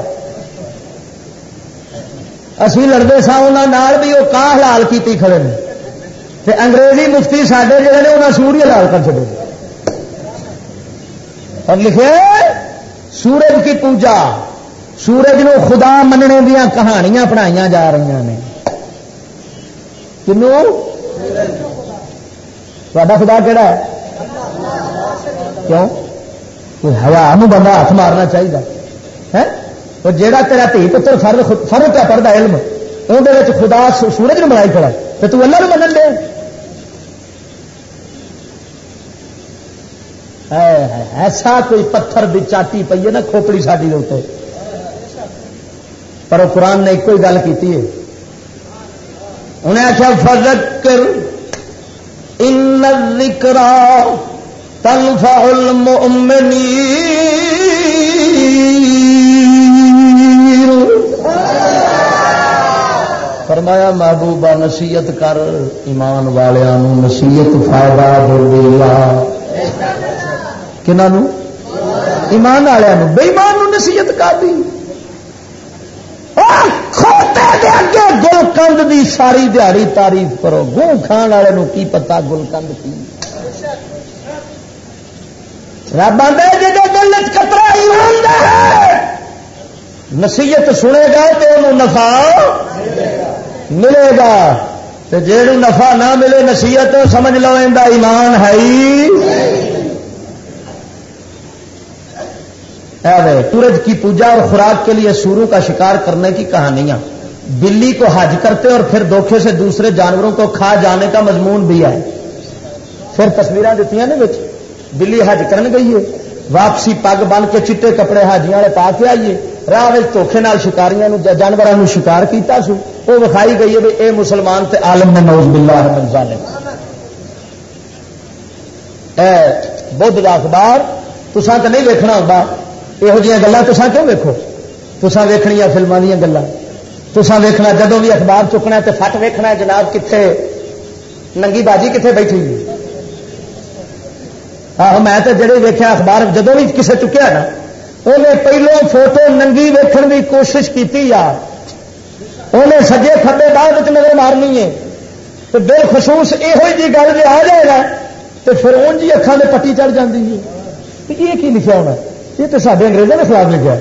اسی لڑتے سا انہوں بھی وہ کان حلال کی کھڑے تے انگریزی مفتی سڈے جڑے نے انہیں سور ہی حلال کر چکے اور لکھے سورج کی پوجا سورج نو خدا مننے دیا کہانیاں پڑھائی جا رہی ہیں کنو تا خدا کہڑا ہے کیوں؟ ہوا بندہ ہاتھ مارنا چاہیے وہ جہاں تیرا تھی پتر فرد فرد پہ پڑھتا علم؟ اندر خدا سورج نو بنائی کھڑا تو تو اللہ نو منن دے۔ ایسا کوئی پتھر بھی چاٹی پی ہے نا کھوپڑی ساری دے پر قرآن نے ایک ہی گل کی ہے۔ انہیں آخیا فذکر ان الذکر تنفع المؤمنین۔ فرمایا، محبوبہ، نصیحت کر۔ ایمان والوں نصیحت فائدہ دے کنہوں ایمان والوں بےمان نصیحت کر دی۔ اگے گل کند دی ساری دیہڑی تعریف کرو۔ گو کھان والے کی پتا گل کند کی؟ رب آدھے جی دل کترا ہی نصیحت سنے گا تو انہوں نفا ملے گا۔ تو جی نفع نہ ملے نصیحت سمجھ لو ان ایمان ہے تورج کی پوجا اور خوراک کے لیے سورو کا شکار کرنے کی کہانیاں۔ بلی کو حج کرتے اور پھر دھوکھے سے دوسرے جانوروں کو کھا جانے کا مضمون بھی ہے۔ پھر تصویر دیتی ہیں نا بلی حج کرن گئی ہے۔ واپسی پگ بن کے چٹے کپڑے حاجیاں والے پا کے آئیے۔ راہ دھوکھے نال شکاریاں جانوروں شکار کیتا سو۔ وہ وکھائی گئی ہے اے مسلمان تے عالم نے نوز بلا ہے بدھ کا اخبار تسان تو نہیں ویکنا ہوگا یہو جہاں گلیں تسان کیوں ویکو تسان ویکنیا فلموں دیا گلیں تسان ویکنا جدو بھی اخبار چکنا تو فٹ ویکنا جناب کتنے ننگی باجی کتنے بیٹھی آہو میں تو جڑے ویکیا اخبار جدو بھی کسے چکیا نا انہیں پہلو فوٹو ننگی ویکن کی کوشش کی یار انہیں سجے کھبے بعد نظر مارنی ہے تو بے خصوص یہ جی گل جی آ جائے گا تو پھر ان جی اکھان میں پٹی چڑھ جاتی ہے یہ کی لکھا ہونا یہ تو سارے انگریزوں کے خلاف لکھا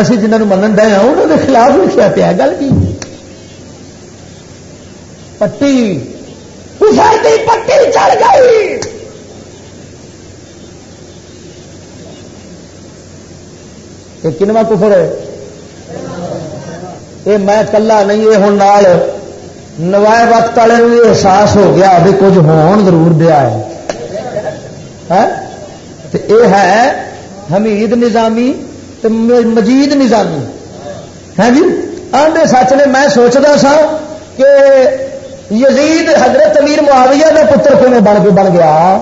اسی جنہوں منن دے ہاں انہوں کے خلاف لکھا پیا گل کی پٹی پٹی چڑھ گئی یہ کنواں کفر ہے؟ یہ میں کلا نہیں یہ ہوں نوائے وقت والے بھی احساس ہو گیا ابھی کچھ ہون ضرور دیا ہے۔ ہاں؟ یہ ہے حمید نظامی مجید نظامی۔ ہے جی؟ آدھے سچ نے میں سوچتا سا کہ یزید حضرت امیر معاویہ کا پتر کیوں بن کے بن گیا؟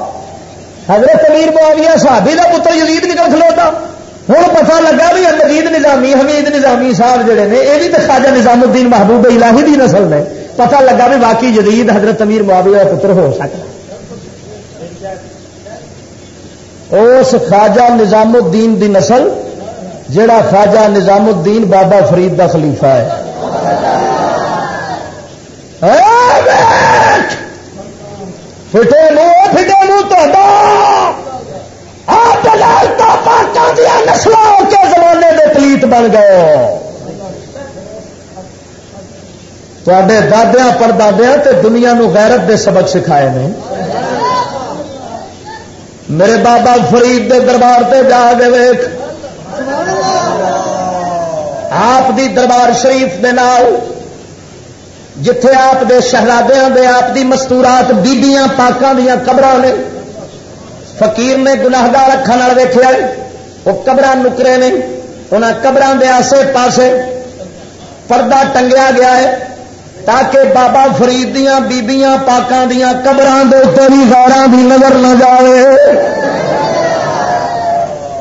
حضرت امیر معاویہ صحابی کا پتر یزید نکل کھلوتا۔ ہوں پتا لگا بھی مجید نظامی، حمید نظامی صاحب جڑے نے، یہ بھی تو خواجہ نظام الدین محبوب الہی دی نسل نے۔ پتا لگا بھی باقی جدید حضرت امیر معاویہ کا پتر ہو سکتا۔ اس خواجہ نظام الدین دی نسل جڑا خواجہ نظام الدین بابا فرید دا خلیفہ ہے۔ فٹے منہ فٹے منہ تو دیا نسلوں کے زمانے دے پلیت بن گئے تے دادیا پردادیا تے دنیا نو غیرت دے سبق سکھائے نے۔ میرے بابا فرید دے دربار تے جا دے ویخ آپ دی دربار شریف دے نال، جتھے آپ دے شہزادیاں دے، آپ دی مستورات بیبیاں پاکاں دیا قبر نے۔ فقیر نے گناہگار اکھان ویخیا وہ قبر نکرے نے، انہاں قبران دے آسے پاسے پردہ ٹنگیا گیا ہے تاکہ بابا فرید دیا بیبیاں پاکاں دیا قبران بھی غیران بھی نظر نہ جائے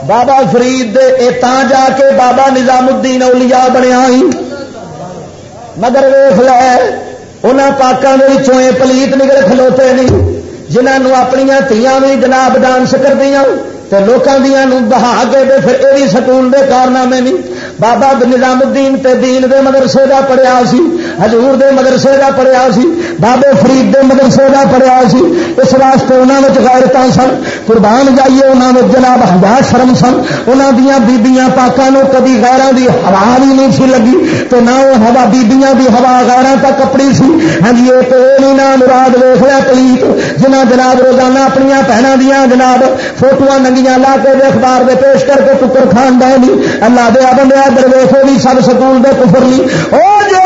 بابا فرید دے جا کے بابا نظام الدین اولیاء بنیا ہی۔ مگر ویخ لے پاکوں کے پلیت نگل کھلوتے نہیں جنہوں اپنی تیاں بھی جناب ڈانس کر دیا تو لوگوں دیا بہا کے پھر یہ بھی سکون دے کارنامے نہیں بابا نظام الدین تے دین دے مدرسے کا پڑھیا سی، حضور دے مدرسے کا پڑھیا سی، بابے فرید دے مدرسے کا پڑھیا سی۔ اس واسطے انہوں نے غیرت سن، قربان جائیے انہوں جناب ہزار شرم سن۔ انہوں دیا بیبیاں پاکوں کبھی غیروں دی ہوا بھی نہیں سی لگی تو نہ وہ ہوا بیبیاں دی ہوا غیروں تک کپڑی سی۔ ہاں جی یہ تو نہیں نہ مراد ویخ لیا پلیت جنہ جناب روزانہ اپنی بہنوں دیا جناب فوٹو ننگیاں لا کے اخبار دے پیش کر کے ٹکر کھان دے اللہ دیا بندے ادھر ویسے بھی سب سکول دے کفر نہیں وہ جو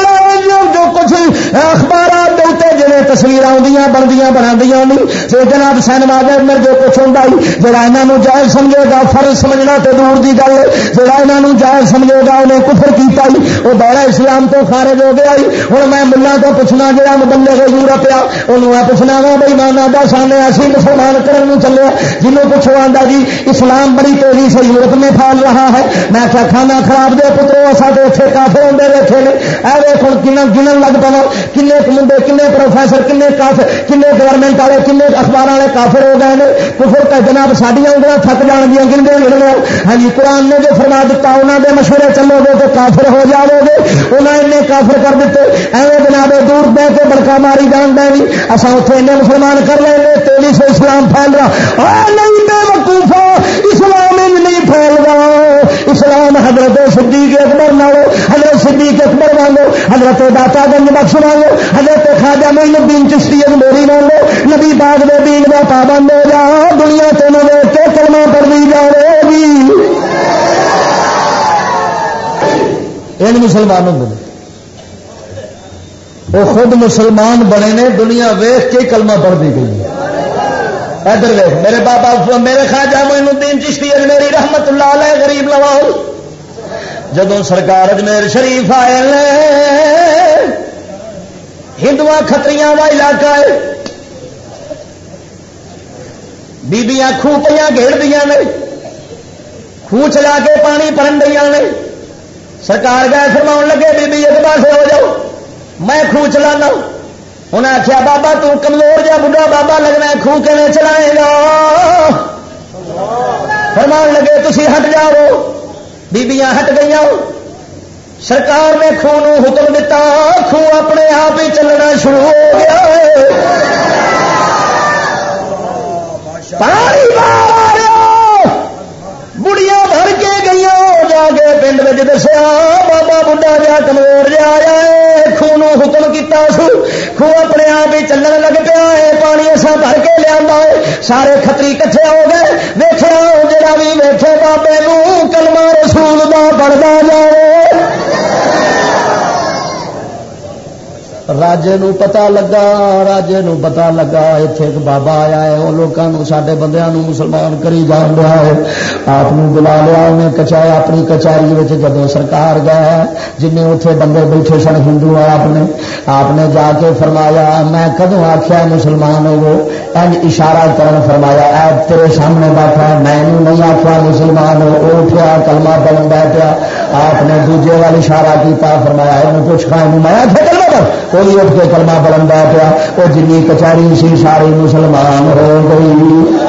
جو کچھ اخبارات جی تصویر آدی بنتی بنا نہیں جناب سینما میں جو کچھ ہوتا جڑا یہاں جائز سمجھے گا، فرض سمجھنا تو دور کی گل۔ جڑا یہاں جائز سمجھے گا، انہیں کفر کیتا ہی۔ وہ دورا اسلام تو خارج ہو گیا ہوں میں ملا تو پوچھنا جا بندے کو یورپ آ انہوں میں پوچھنا وا بھائی مانا دس آنے ایسی مسلمان کرنے چلے جنوں پوچھو آتا جی اسلام بڑی تیزی سے یورپ میں پھیل رہا ہے۔ میں کیا کھانا خراب دے پترو سارے اتنے کافر ہوں ویٹے نے اے ویخ ہوں گنن لگ پا کن منڈے کن پروفیسر کن کافر کن گورنمنٹ والے کن اخبار والے کافر ہو گئے ہیں کفر کا جناب سڈیا انگل تھک جان گیا گن گن ہاں قرآن نے جو فرما دیتا انہوں نے مشورے چلو گے تو کافر ہو جاؤ گے انہیں ان کافر کر دیتے ایویں جناب دور بہ کے بڑکا ماری جان دیں اصا اتنے مسلمان کر لیں گے تیلی سے اسلام پھیل رہا نہیں بے وقوفا اسلام نہیں پھیل رہا اسلام حضرت صدیق اکبر نالو، حضرت صدیق اکبر مانگو حضرت داتا گنج بخش مانگو حضرت خواجہ مین الدین چشتی میری مانگو نبی باغ دے دین کا پابند ہو جا دنیا تینوں دیکھ کے کلمہ پڑھ دی جائے گی جی۔ ان مسلمانوں نے وہ خود مسلمان بنے نے دنیا ویخ کے کلمہ پڑھ دی گئی ادھر ویخ میرے بابا، میرے خواجہ معین الدین چشتی میری رحمت اللہ علیہ، غریب لواؤ جدو سرکار اجمیر شریف آئے ہندو کتری کا علاقہ ہے۔ بیبیاں خوہ پہ گھیڑ دیا نے۔ خوہ چلا کے پانی پڑن دیا نے۔ سرکار گئے فرما لگے، بیبی ایک پاس ہو جاؤ۔ میں خوہ چلانا۔ انہیں آخیا بابا تو کمزور جا بڑھا بابا لگنا خوہ کے چلائے گا؟ فرمان لگے تھی ہٹ جاؤ۔ بیبیاں ہٹ گئی سرکار نے خون حکم دتا خون اپنے آپ ہی چلنا شروع ہو گیا پانی بڑھیا بھر کے گئی جا پنڈ میں دسیا بابا بڑھا جا کمزور جا آیا خون حکم کیا سو خو اپنے آپ ہی چلن لگ پیا ہے پانی ایسا بھر کے لیا سارے خطری کٹھے ہو گئے ویٹیا جا بھی ویٹے بابے کلمہ رسول کا بڑھتا جائے راجے نو پتا لگا راجے نو پتا لگا اتنے ایک بابا آیا ہے وہ لوگوں سڈے بندیا مسلمان کری جان رہا ہے آپ بلا لیا انہیں کچایا اپنی کچہری جدو سرکار گیا جن اتنے بندے بیٹھے سن ہندو آپ نے آپ نے جا کے فرمایا میں کدو آخیا مسلمان ہو اج اشارہ کرن فرمایا اے تیرے سامنے بیٹھا میں نہیں آخیا مسلمان ہو اٹھیا کلمہ بن بیٹھا آپ نے دوجے والی اشارہ کیا فرمایا پوچھ کھا میں کلمہ کوئی اٹھ کے کلمہ بلندا پیا۔ وہ جن کچہری سی ساری مسلمان ہو گئی۔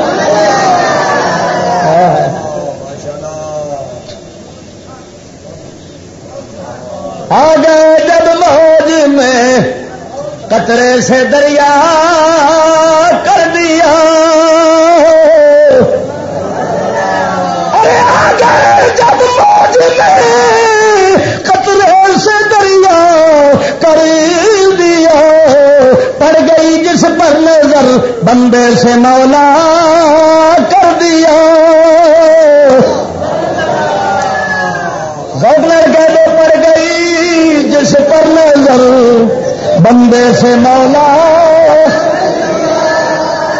آ گئے جب موج میں قطرے سے دریا کر دیا۔ ارے آ گئے جب موج میں سے دریا کر پڑ گئی جس پر نظر، بندے سے مولا کر دیا کہہ دو پڑ گئی جس پر نظر، بندے سے مولا۔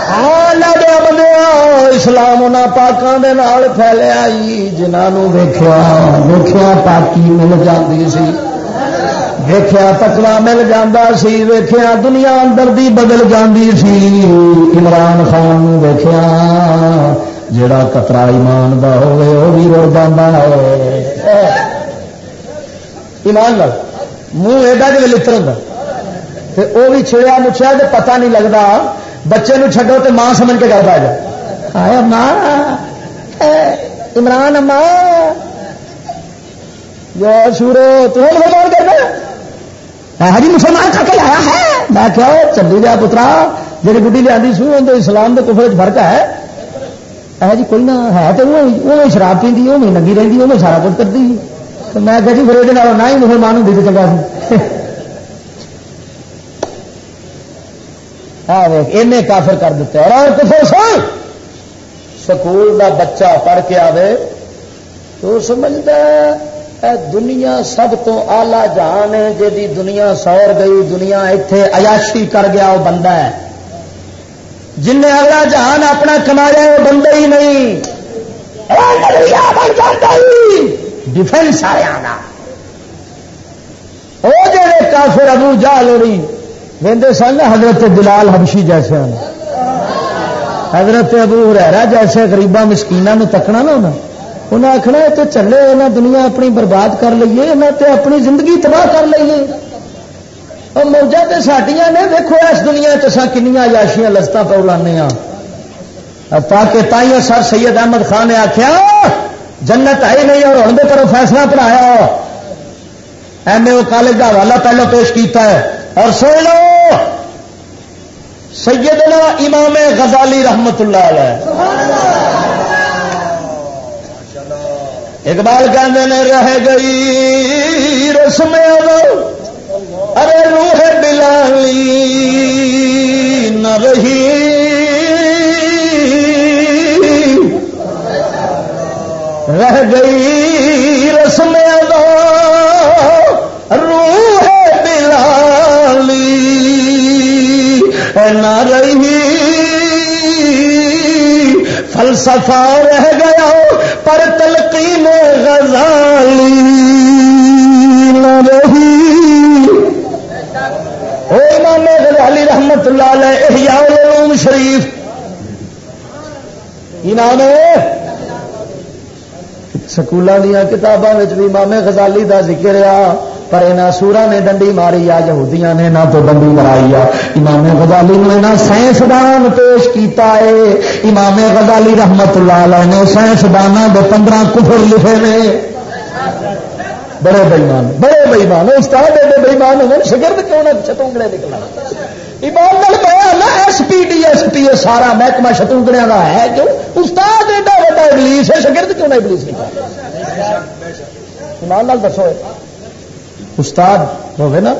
ہاں، اسلام ان پاکوں کے نال پھیلیا جنہوں ویخیا ویخیا پاکی مل جاتی سی۔ ویخیا تکوا مل جاتا سی ویخیا دنیا اندر دی بدل جاندی سی۔ عمران خان ویخیا جڑا کترا ایمان دا ہوئے وہ بھی رڑ جانا ہے۔ ایمان لگ منہ ایڈا جی لڑ ہوں وہ بھی چھڑیا مچھیا تو پتا نہیں لگتا بچے نو چھڈو تو ماں سمجھ کے کرتا جا۔ آیا ماں عمران ماں یا سورو تو کرنا ہری مسلمان کر کے لایا ہے میں کیا چلی جا پترا جی گڈی لیا سو اندر اسلام کے کفر فرق ہے ہے جی کوئی نہ ہے تو وہ شراب پیتی وہ نگی رہی وہ سارا کچھ کرتی تو میں کہ جی پھر یہ نہ ہی مسلمان ہوں تو چنگا سی کافر کر دیتا اور کفر سن سکول کا بچہ پڑھ کے آئے تو سمجھتا ہے اے دنیا سب تو آلہ جہان ہے جی دنیا سور گئی، دنیا اتے عیاشی کر گیا وہ بندہ ہے۔ جن اگلا جہان اپنا کمایا وہ بندہ ہی نہیں۔ ڈیفینس آیا وہ جڑے کافر ابو جا لوڑی وہدے سن حضرت بلال حبشی جیسے حضرت ابو رحرا جیسے گریباں مسکینوں تکنا نا انہیں آخنا یہ تو چلے یہاں دنیا اپنی برباد کر لیے یہاں تے اپنی زندگی تباہ کر لیے۔ اور موجہ تو سڈیا نے دیکھو اس دنیا چسا کنیا یاشیاں لسط پہ لانے تاکہ ہاں۔ تائیوں سر سید احمد خان نے آخیا جنت آئی نہیں اور ہوں کرو فیصلہ پڑھایا۔ ایم اے کالج کا حوالہ پہلو پیش کیتا ہے۔ اور سن لو، سیدنا امام غزالی رحمت اللہ علیہ۔ اقبال کہتے نے، رہ گئی رسم ارے روح بلالی نہ رہی۔ رہ گئی رسم روح بلالی نہ رہی۔ فلسفہ رہ گیا پر تلقین غزالی نہ رہی۔ او امام غزالی رحمت اللہ علیہ، احیاء العلوم شریف۔ نام سکولوں دیا کتابوں بھی امام غزالی دا ذکر آ پر یہاں سورا نے ڈنڈی ماری آ، یہودیاں نے نہ تو ڈنڈی مرائی آ۔ امام غزالی نے نہ سائنسدان پیش کیتا ہے امام غزالی رحمت اللہ علیہ نے سائنسدانوں کے پندرہ کفر لکھے نے۔ بڑے بئیمان بڑے بئیمان استاد ایڈے بئیمان ہو شگرد کیوں نہ چتونگڑے نکلا ایمان نال پایا S P D S P سارا محکمہ شتونگڑیا کا ہے کیوں؟ استاد ایڈا وا ابلیس ہے، شگرد کیوں نہ ابلیس نکلا ایمان نال دسو۔ استاد ہوگی نا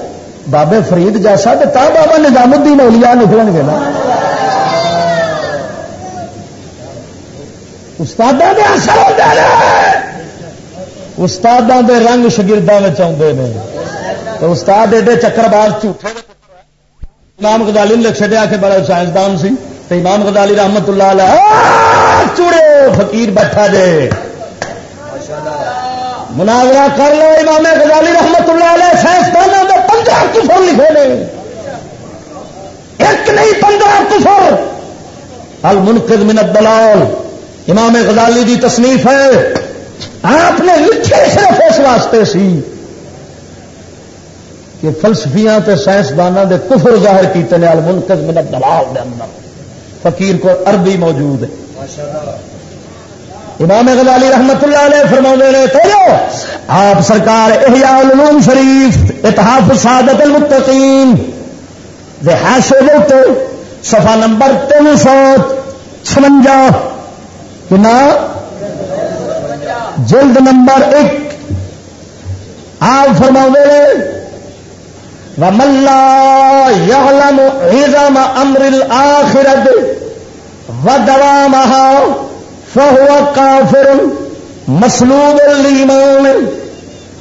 بابے فرید جیسا تو تا بابا نظام الدین اولیاء نکلن گے نا استاد استاد دے رنگ شگردوں میں آتے ہیں تو استاد ایڈے چکر باز جھوٹے امام غزالی نے لکھ چڑیا کہ بڑا سائنسدان سی امام غزالی رحمت اللہ علیہ چوڑے فقیر بیٹھا جے مناظرہ کر لو، امام غزالی رحمت اللہ علیہ سائنسدانوں نے پندرہ کفر لکھے نے۔ ایک نہیں، پندرہ کفر۔ المنقذ من الدلال امام غزالی دی تصنیف ہے، آپ نے لکھے صرف اس واسطے سی کہ فلسفیاں تے سائنسدانوں دے کفر ظاہر کیتے ہیں المنقذ من الدلال دے اندر۔ فقیر کو عربی موجود ہے۔ امام غزالی رحمت اللہ علیہ فرما نے تو آپ سرکار احیاء العلوم شریف اتحاف سعادت المتقین دہاشے بوتے صفا نمبر تین سو چھونجا کنا؟ جلد نمبر ایک۔ آپ فرما نے ملا یعلم عظم امر الاخرت و دوامها فهو كافر مسلوب الايمان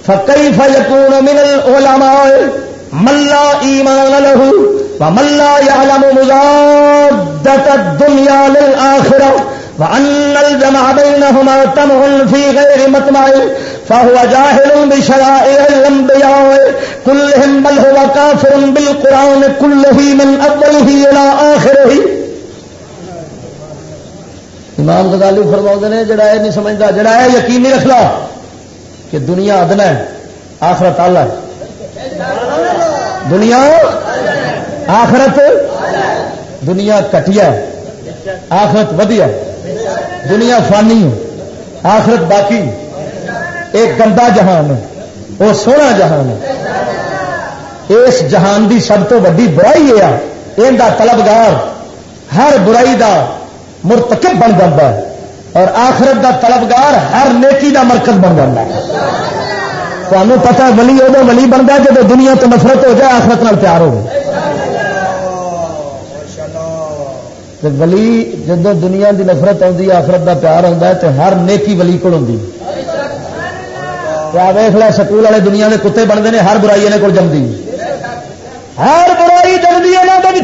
فكيف يكون من العلماء من لا ايمان له ومن لا يعلم مضادة الدنيا للآخرة وأن الجمع بينهما تمع في غير مطمع فهو جاهل بشرائع الأنبياء كلهم بل هو كافر بالقرآن كله من أوله إلى آخره امام غزالی فرما نے، جڑا یہ نہیں سمجھتا جڑا ہے یقین نہیں رکھتا کہ دنیا ادنا ہے، آخرت آلہ ہے۔ دنیا آخرت دنیا کٹیا آخرت ودیا دنیا فانی آخرت باقی ایک گندا جہان ہے وہ سونا جہان ہے۔ اس جہان دی سب تو ویڈی برائی ہے یہ طلبگار ہر برائی دا مرتکب بن جاتا ہے اور آخرت دا طلبگار ہر نیکی دا مرکز بن جاتا ہے۔ تمہیں پتا ولی ادو ولی بنتا ہے جب دنیا تو نفرت ہو جائے آخرت نال پیار ہو ولی جب دنیا دی نفرت آتی آخرت دا پیار ہوتا ہے تو ہر نیکی ولی کو ویخ لیا سکول والے دنیا کے کتے بنتے ہیں ہر برائی یہاں کو جمدی۔ ہر برائی جمدی یہاں کے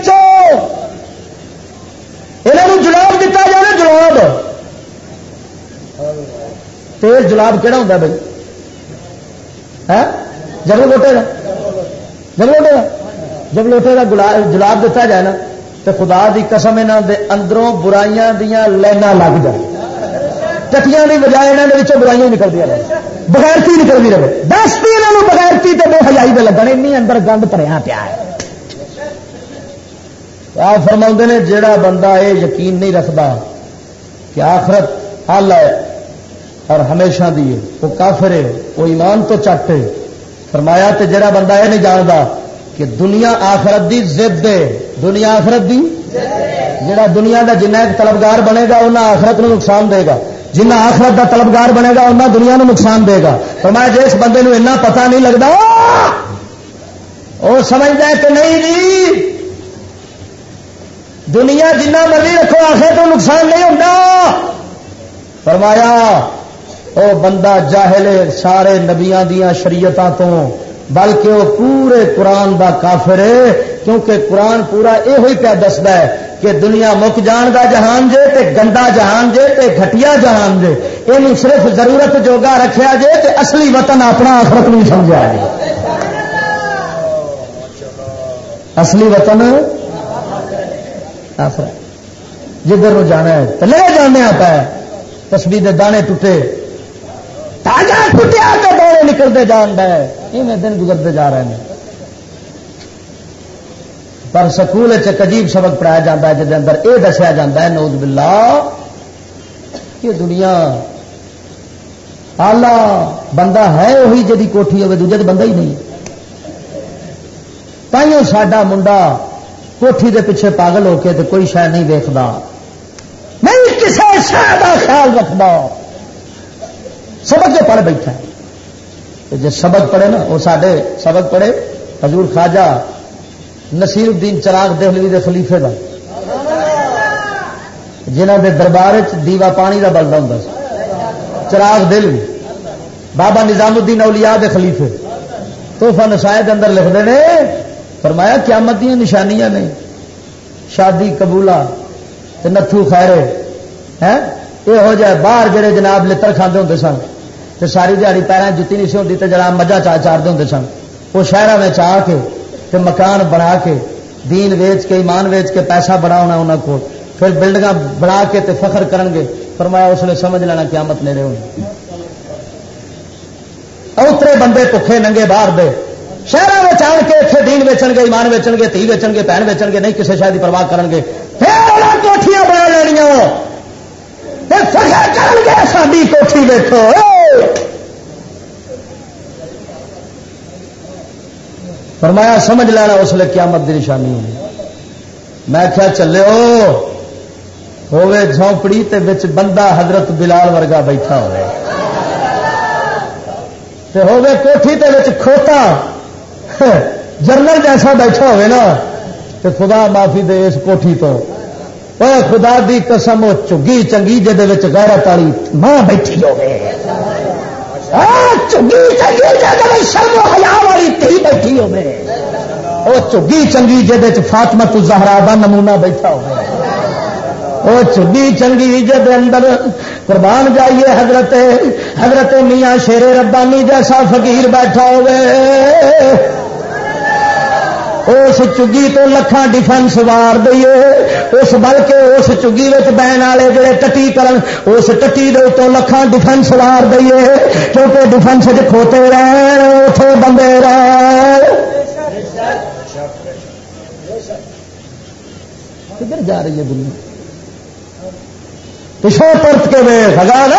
یہاں جلاب دتا جائے جلاب۔ تیز جلاب کہڑا ہوتا بھائی؟ جب لوٹے گا جب لوٹے گا جب لوٹے جلاب دتا جائے نا تو خدا دی قسم یہاں دے اندروں برائیاں دیا لائن لگ جائے۔ ٹکیاں کی بجائے یہاں برائیاں نکلتی رہے بغیرتی نکلتی رہے۔ دستی یہاں بغیرتی تو بے ہزائی پہ لگن این اندر گند پڑیا پیا ہے۔ آپ فرما نے جڑا بندہ یہ یقین نہیں رکھتا کہ آخرت حل ہے اور ہمیشہ دی وہ کافر ہے، وہ ایمان تو چٹ ہے۔ فرمایا تو جڑا بندہ یہ نہیں جانتا کہ دنیا آخرت دی زد ہے۔ دنیا آخرت دی جڑا دنیا دا جنہ ایک طلبگار بنے گا انہیں آخرت نو نقصان دے گا۔ جنہ آخرت دا طلبگار بنے گا انہیں دنیا نو نقصان دے گا۔ فرمایا جس بندے نو اتنا پتا نہیں لگتا وہ سمجھتا ہے کہ نہیں جی۔ دنیا جنہ مرضی رکھو، آخر تو نقصان نہیں ہوتا۔ فرمایا، او بندہ جاہل سارے نبیا دیا شریعتوں تو، بلکہ وہ پورے قرآن دا کافر ہے، کیونکہ قرآن پورا یہ پیا دستا ہے کہ دنیا مک جان دا جہان جے، تے گندا جہان جے، تے گھٹیا جہان جے۔ یہ صرف ضرورت جوگا رکھیا جے، تے اصلی وطن اپنا آخرت نہیں سمجھا جائے اصلی وطن جدھر جانا ہے تو لے جانے آتا ہے تسبی دے دانے ٹوٹے۔ تازہ ٹوٹیا کے دانے نکلتے جان رہے دن گزرتے جا رہے ہیں۔ پر سکول عجیب سبق پڑھایا جاتا ہے جہد اندر یہ دسیا جا ہے نوز بلا یہ دنیا آلہ بندہ ہے وہی جی کوٹھی ہوگی دوجے تو بندہ ہی نہیں۔ تائیوں ساڈا منڈا کوٹھی دے پیچھے پاگل ہو کے تو کوئی شہ نہیں دیکھتا نہیں کسی شہ کا خیال رکھتا سبق جو پڑھ بیٹھا جی سبق پڑھے نا، وہ سارے سبق پڑھے حضور خواجہ نصیر الدین چراغ دہلوی دے خلیفے کا جنہ دے دربار دیوا پانی کا بلدا ہوں چراغ دل بابا نظام الدین اولیاء دے خلیفے۔ توحفہ نسائے اندر لکھتے ہیں فرمایا، قیامت دیا نشانیاں نے۔ شادی قبولا نتھو خیرے۔ یہ ہو جائے باہر جڑے جناب لڑ کھانے ہوں سن۔ تو ساری دیہی پیروں جتی نہیں سی ہوتی تو جناب مجھا چا چارتے ہوں سن۔ وہ شہروں میں آ کے تے مکان بنا کے، دین ویچ کے، ایمان ویچ کے پیسہ بڑا ہونا انہوں کو پھر بلڈنگ بنا کے تے فخر کرن گے۔ فرمایا، اس نے سمجھ لینا قیامت نیڑے ہوئی اترے بندے بھوکھے ننگے باہر دے۔ شہروں میں آن کے اتنے دین ویچن گے، ایمان ویچن گے تھی ویچن گے، پہن ویچن گے، نہیں کسی شاید کی پرواہ کرن گے۔ پھر کوٹیاں بنا لینیا کر گے ساری کوٹھی دیکھو فرمایا، سمجھ لینا اس لیے قیامت کی نشانی ہوئی میں کیا چلے ہوے جھونپڑی تے بندہ حضرت بلال ورگا بیٹھا ہوئے تے ہوے کوٹھی تے بچ کھوتا۔ جرنل جیسا بیٹھا ہوئے نا، تے خدا معافی دے اس کوٹھی تو۔ اے خدا دی قسم، وہ چگی چنگی جہد غیرت والی ماں بیٹھی ہوئے۔ چگی چنگی شرم حیا والی تھی بیٹھی ہوئے۔ وہ چگی چنگی جہد فاطمت زہرا کا نمونہ بیٹھا ہوئے۔ وہ چگی چنگی جد اندر قربان جائیے حضرت حضرت میاں شیر ربانی جیسا فقیر بیٹھا ہوئے۔ اس چگی تو لکھان ڈیفینس وار دئیے۔ اس بلکہ اس چگی بہن والے جڑے ٹٹی کرن، اس ٹٹی دے تو لکھان ڈیفینس وار دئیے۔ کیونکہ ڈیفینس کھوتے رہن اتے بندے رہ کدھر جا رہی ہے دنیا؟ پچھو پرت کے وے ہزار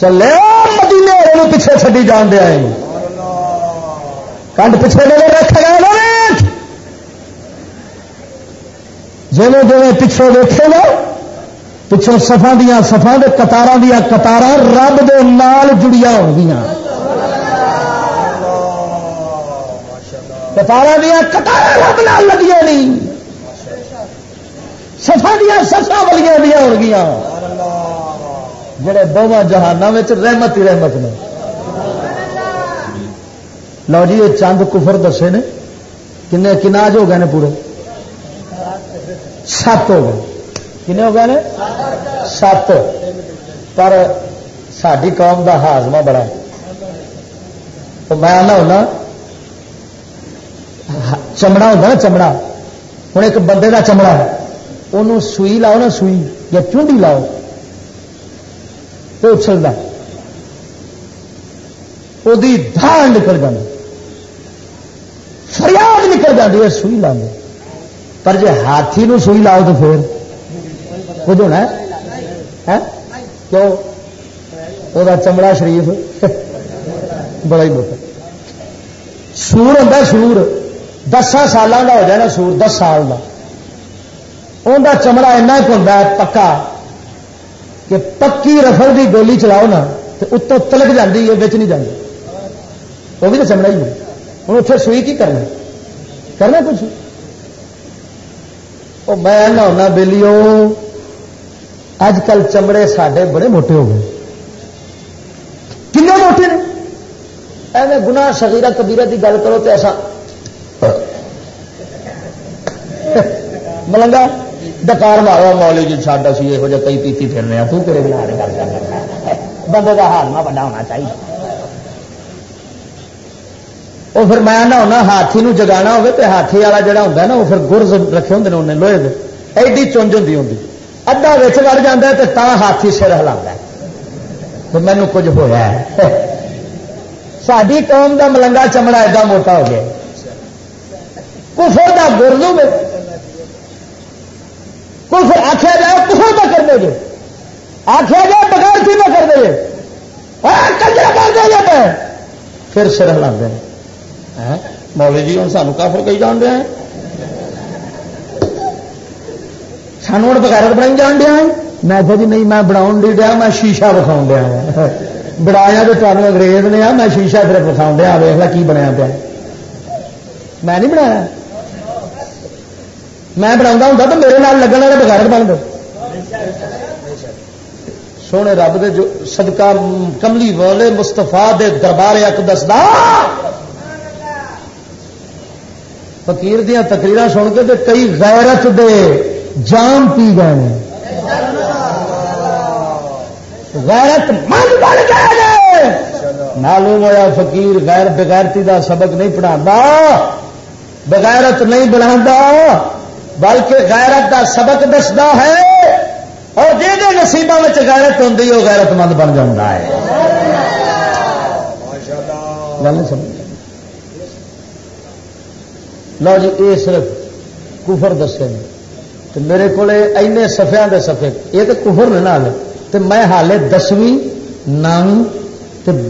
چلے۔ والے پیچھے چڈی جان دیا کنڈ پیچھے لے رکھا گیا جی جی پچھوں دیکھے گا پچھوں سفا دیا سفا دے قطار دیا قطار رب دے نال جڑیا ہو گیا قطار دیا قطار رب نال لگیا نہیں۔ سفا دیا سفا والیاں دیا ہو گیا جڑے دونوں جہانوں میں رحمت ہی رحمت نے۔ لو جی یہ چند کفر دسے نے۔ کن کناج ہو گئے نے پورے۔ سات ہو گئے۔ کنے ہو گئے نے؟ سات۔ پر ساری قوم کا ہاضمہ بڑا ہے۔ تو میں آنا ہونا، چمڑا ہوتا نا، چمڑا۔ ہوں ایک بندے کا چمڑا ہے۔ انہوں سوئی لاؤ نا، سوئی۔ یا چونڈی لاؤ۔ تو اچھلتا وہ دھان نکل جاتی فریاد نکل جاتی ہے سوئی لا پر جی ہاتھی نو سوئی لاؤ تو پھر کچھ ہونا کیوں؟ وہ چمڑا شریف بڑا ہی موٹا۔ سور ہوتا سور۔ دسان سالوں کا ہو جائے نا سور، دس سال کا انہیں چمڑا ایسا ہوتا ہے، پکا۔ کہ پکی رفل کی گولی چلاؤ نا تو اتوں تلک جاتی ہے بچ نہیں جاتی وہ بھی تو چمڑا ہی ہے ہوں اتنے سوئی کی کرنا؟ کرنا کچھ؟ وہ میں نہ ہونا بہلی اج کل چمڑے سڈے بڑے موٹے ہو گئے۔ کن موٹے نے؟ ایویں گنا شکیرا کبیرہ کی گل کرو تو ایسا۔ ملنگا؟ ڈکار مارو مولی جی ساڈا سی یہ کئی پیتی پھرنے تو کہڑے بنا گل کر بندے کا حال نہ بڑا ہونا چاہیے۔ وہ پھر میں نہ ہونا، ہاتھی نو جگا ہو ہاتھی والا جڑا ہوں نا وہ پھر گرز رکھے ہوں انہیں لوہے دے۔ ایڈی چونج ہوں ہوں ادا وڑ جا تو تا ہاتھی سر ہلا تو مینو کچھ ہوا ہے۔ ساری قوم کا ملنگا چمڑا ایڈا موٹا ہو گیا۔ کفر کا گردو میں کفر آخیا جائے کفر کا کر دے آخیا جائے بغیر کی نہ کر دے کنجر کر دے پھر سر ہلا دیں مولی جی ہوں سانو کافر کئی جان رہے ہیں۔ سانو ہوں بغیر بنائی جان دیا میں جی نہیں، میں بنا نہیں دیا میں شیشہ بکھاؤ دیا بڑایا تو تمہیں انگریز نے آ، میں شیشہ صرف بکھاؤ دیا ویخ کی بنیا پیا۔ میں نہیں بنایا۔ میں بنا ہوں تو میرے نال لگن والے بغیر بن دو سونے رب دے جو صدقہ کملی والے مستفا دے دربار اقدس دا۔ فقیر دیا تقریر سن کے کئی غیرت دے جام پی گئے غیرت من بن گئے معلوم ہوا فقیر غیر بغیرتی دا سبق نہیں پڑھا بغیرت نہیں بنا بلکہ غیرت دا سبق دستا ہے اور جہے نصیبوں میں غیرت ہوں وہ غیرت مند بن جا ہے۔ لو جی یہ صرف کفر دسے تو میرے کو سفیا دے سفے یہ تو کفر نے نال۔ تو میں حالے دسویں نو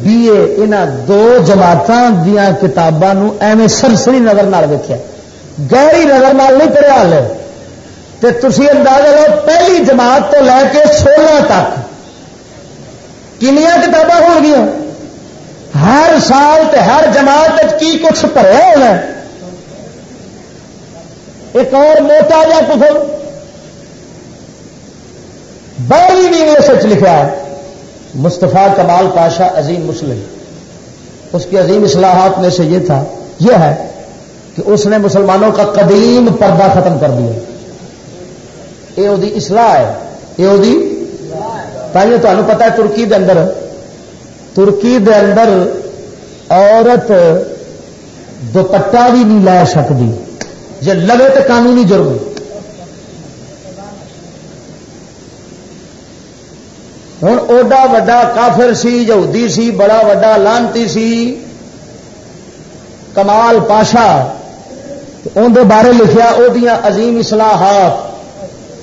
بی اے دو جماعتوں دیا کتاباں ایویں سرسری نظر نال دیکھا گہری نظر نال نہیں پڑھیا ہال تو تھی اندازہ لو پہلی جماعت تو لے کے سولہ تک کنیا کتاباں ہو گیا ہر سال تے ہر جماعت کی کچھ پڑھیا ہونا ایک اور موٹا جا کفر بڑی انگلش لکھا ہے مستفا کمال پاشا عظیم مسلم۔ اس کی عظیم اصلاحات میں سے یہ تھا، یہ ہے کہ اس نے مسلمانوں کا قدیم پردہ ختم کر دیا۔ یہ وہ اصلاح ہے۔ یہ وہ تھی تمہیں پتا ہے ترکی دے اندر۔ ترکی دے اندر عورت دوپٹا بھی نہیں لے سکتی۔ جی لگے تو قانونی جرم۔ ہوں اوڈا وڈا کافر سی، یہودی سی، بڑا وڈا لانتی سی۔ کمال پاشا۔ اندر بارے لکھیا وہ عظیم اصلاحات۔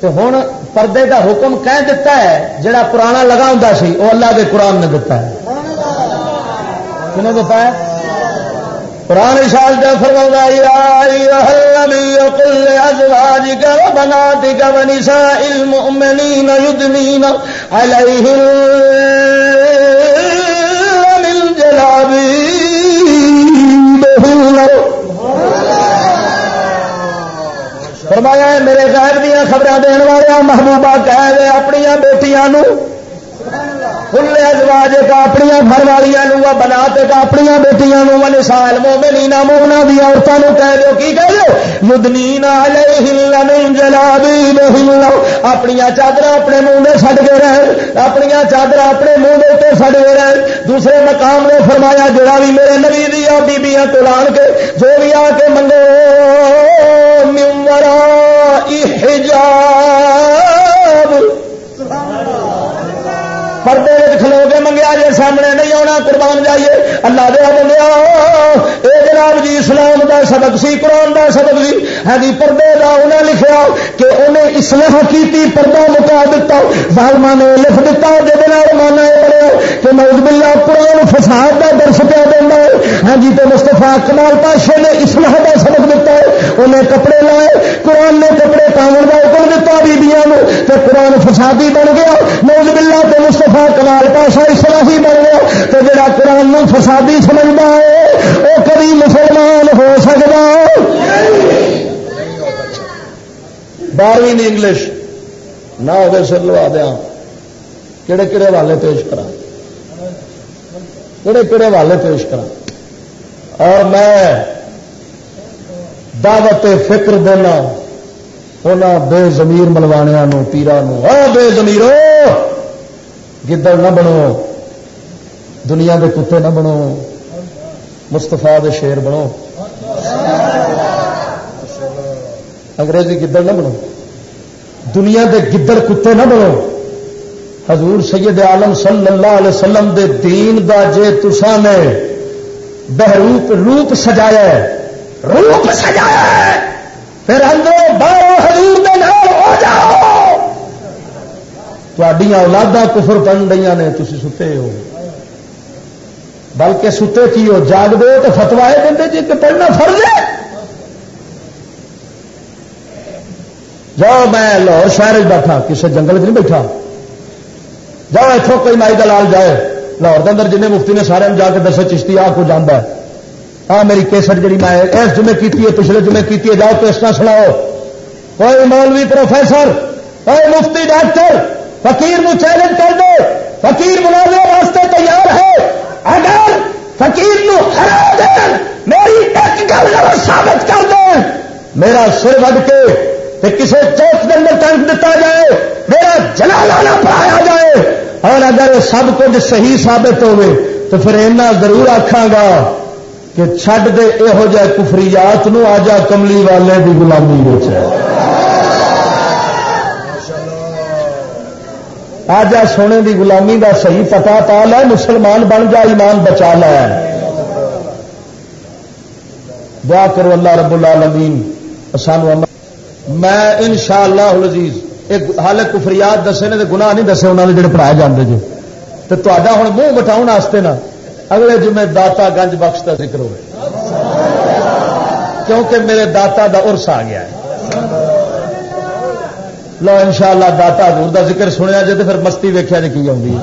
تو ہوں پردے کا حکم کہہ دیتا ہے، جڑا پرانا لگا ہوں سی وہ اللہ کے قرآن نے دتا ہے۔ کنہیں دتا ہے؟ قرآن شال جو فرما قل ازواجك وبناتك ونساء المؤمنين يدنين عليهم من جلابيبهن فرمایا ہے، میرے غیر دیا خبر دن والے محبوبہ کہہ گئے اپنی بیٹیاں کھلے ازواج کا اپنی گھر والوں بنا کا اپنی بیٹیاں نسال مومنی نہ مومنا دی عورتوں کہہ دو کی کہہ دو یدنی جلابی اپنی چادر اپنے منہ میں چڈ کے رہ اپنی چادر اپنے منہ کے سڑ کے رہ دوسرے مقام نے فرمایا، جڑا بھی میرے نبی دیا بیبیاں کو کے، جو بھی آ کے منگو ممرا پردے کھلو کے منگیا جی سامنے نہیں آنا قربان جائیے۔ اللہ دیا بندیا اے جناب جی اسلام دا سبق سی، قرآن دا سبق سی۔ ہاں جی پردے دا انہیں لکھا کہ انہیں اسلح کی پردہ مکا دیتا ظالما نے لکھ دیتا جہد مانا یہ پڑے کہ موج بلا قرآن فساد کا درس پیا دینا ہے۔ ہاں جی تو مستفا کمال پاشے نے اسلح کا سبق دیتا ہے۔ انہیں کپڑے لائے، قرآن نے کپڑے پاؤن کا حکم دیتا بیبیاں قرآن فسادی بن گیا۔ موج بلا تو مستفا ہاں، کمال پاسا اسلحی بن گیا تو جڑا قرآن فسادی سمجھتا ہے، وہ کبھی مسلمان ہو سکتا۔ بارہویں انگلش، نہ ہو سر لوا دیا۔ کہڑے کہڑے والے پیش کرا کہڑے کہڑے والے پیش کرا اور میں دعوت فکر دینا انہوں بے زمیر ملوانیا پیرا بے زمیروں گدڑ نہ بنو، دنیا کے کتے نہ بنو مستفا دے شیر بنو۔ انگریزی گدڑ نہ بنو۔ دنیا دے گدڑ کتے نہ بنو۔ حضور سید عالم صلی اللہ علیہ وسلم دے دین دا جے تسا نے بہروپ روپ سجایا ہے۔ روپ سجایا ہے۔ پھر اندروں باہر حضور دے نال ہو جاؤ۔ اولادا کفر بن رہی نے تھی ستے ہو۔ بلکہ ستے کی ہو جاگ دو تو فتوا دیں جی کہ پڑھنا فرض ہے۔ جاؤ میں لاہور شہر بیٹھا کسی جنگل چ نہیں بیٹھا۔ جاؤ اتوں کوئی مائی دلال جائے۔ لاہور کے اندر جن مفتی نے سارے جا کے دسو چشتی، آ کو جانا ہے۔ ہاں میری کیسٹ جی میں اس جمعے کی پچھلے جمعے کی جاؤ تو اس طرح سناؤ۔ کوئی مولوی پروفیسر، کوئی مفتی ڈاکٹر فقیر نو چیلنج کر دے فقیر مناظر واسطے تیار ہے۔ اگر فقیر نو ہرا دے، میری ایک گل ثابت کر دے۔ میرا سر وڈ کے کسی چوک کے اندر ٹنک دیتا جائے، میرا جلالانہ پڑھایا جائے۔ اور اگر سب کچھ صحیح ثابت ہوئے، تو پھر اینا ضرور آخا گا کہ چھڈ دے یہو جہ کفریات نو آ جا کملی والے کی گلابی ہو آ جا سونے دی غلامی دا صحیح پتا پا لے مسلمان بن جا، ایمان بچا لے۔ دعا کرو اللہ رب العالمین سانو میں ان شاء اللہ عزیز ایک حال کفریات دسے نے گناہ نہیں دسے انہوں نے جڑے پڑھائے جاندے جو تو تا ہوں منہ بٹاؤ واسطے نا، اگلے جمعے داتا گنج بخش کا ذکر ہوئے۔ کیونکہ میرے داتا دا ارس آ گیا ہے۔ لو ان شاء اللہ داتا حضور دا ذکر سنیا جائے تو پھر مستی ویکیا جی کی آئی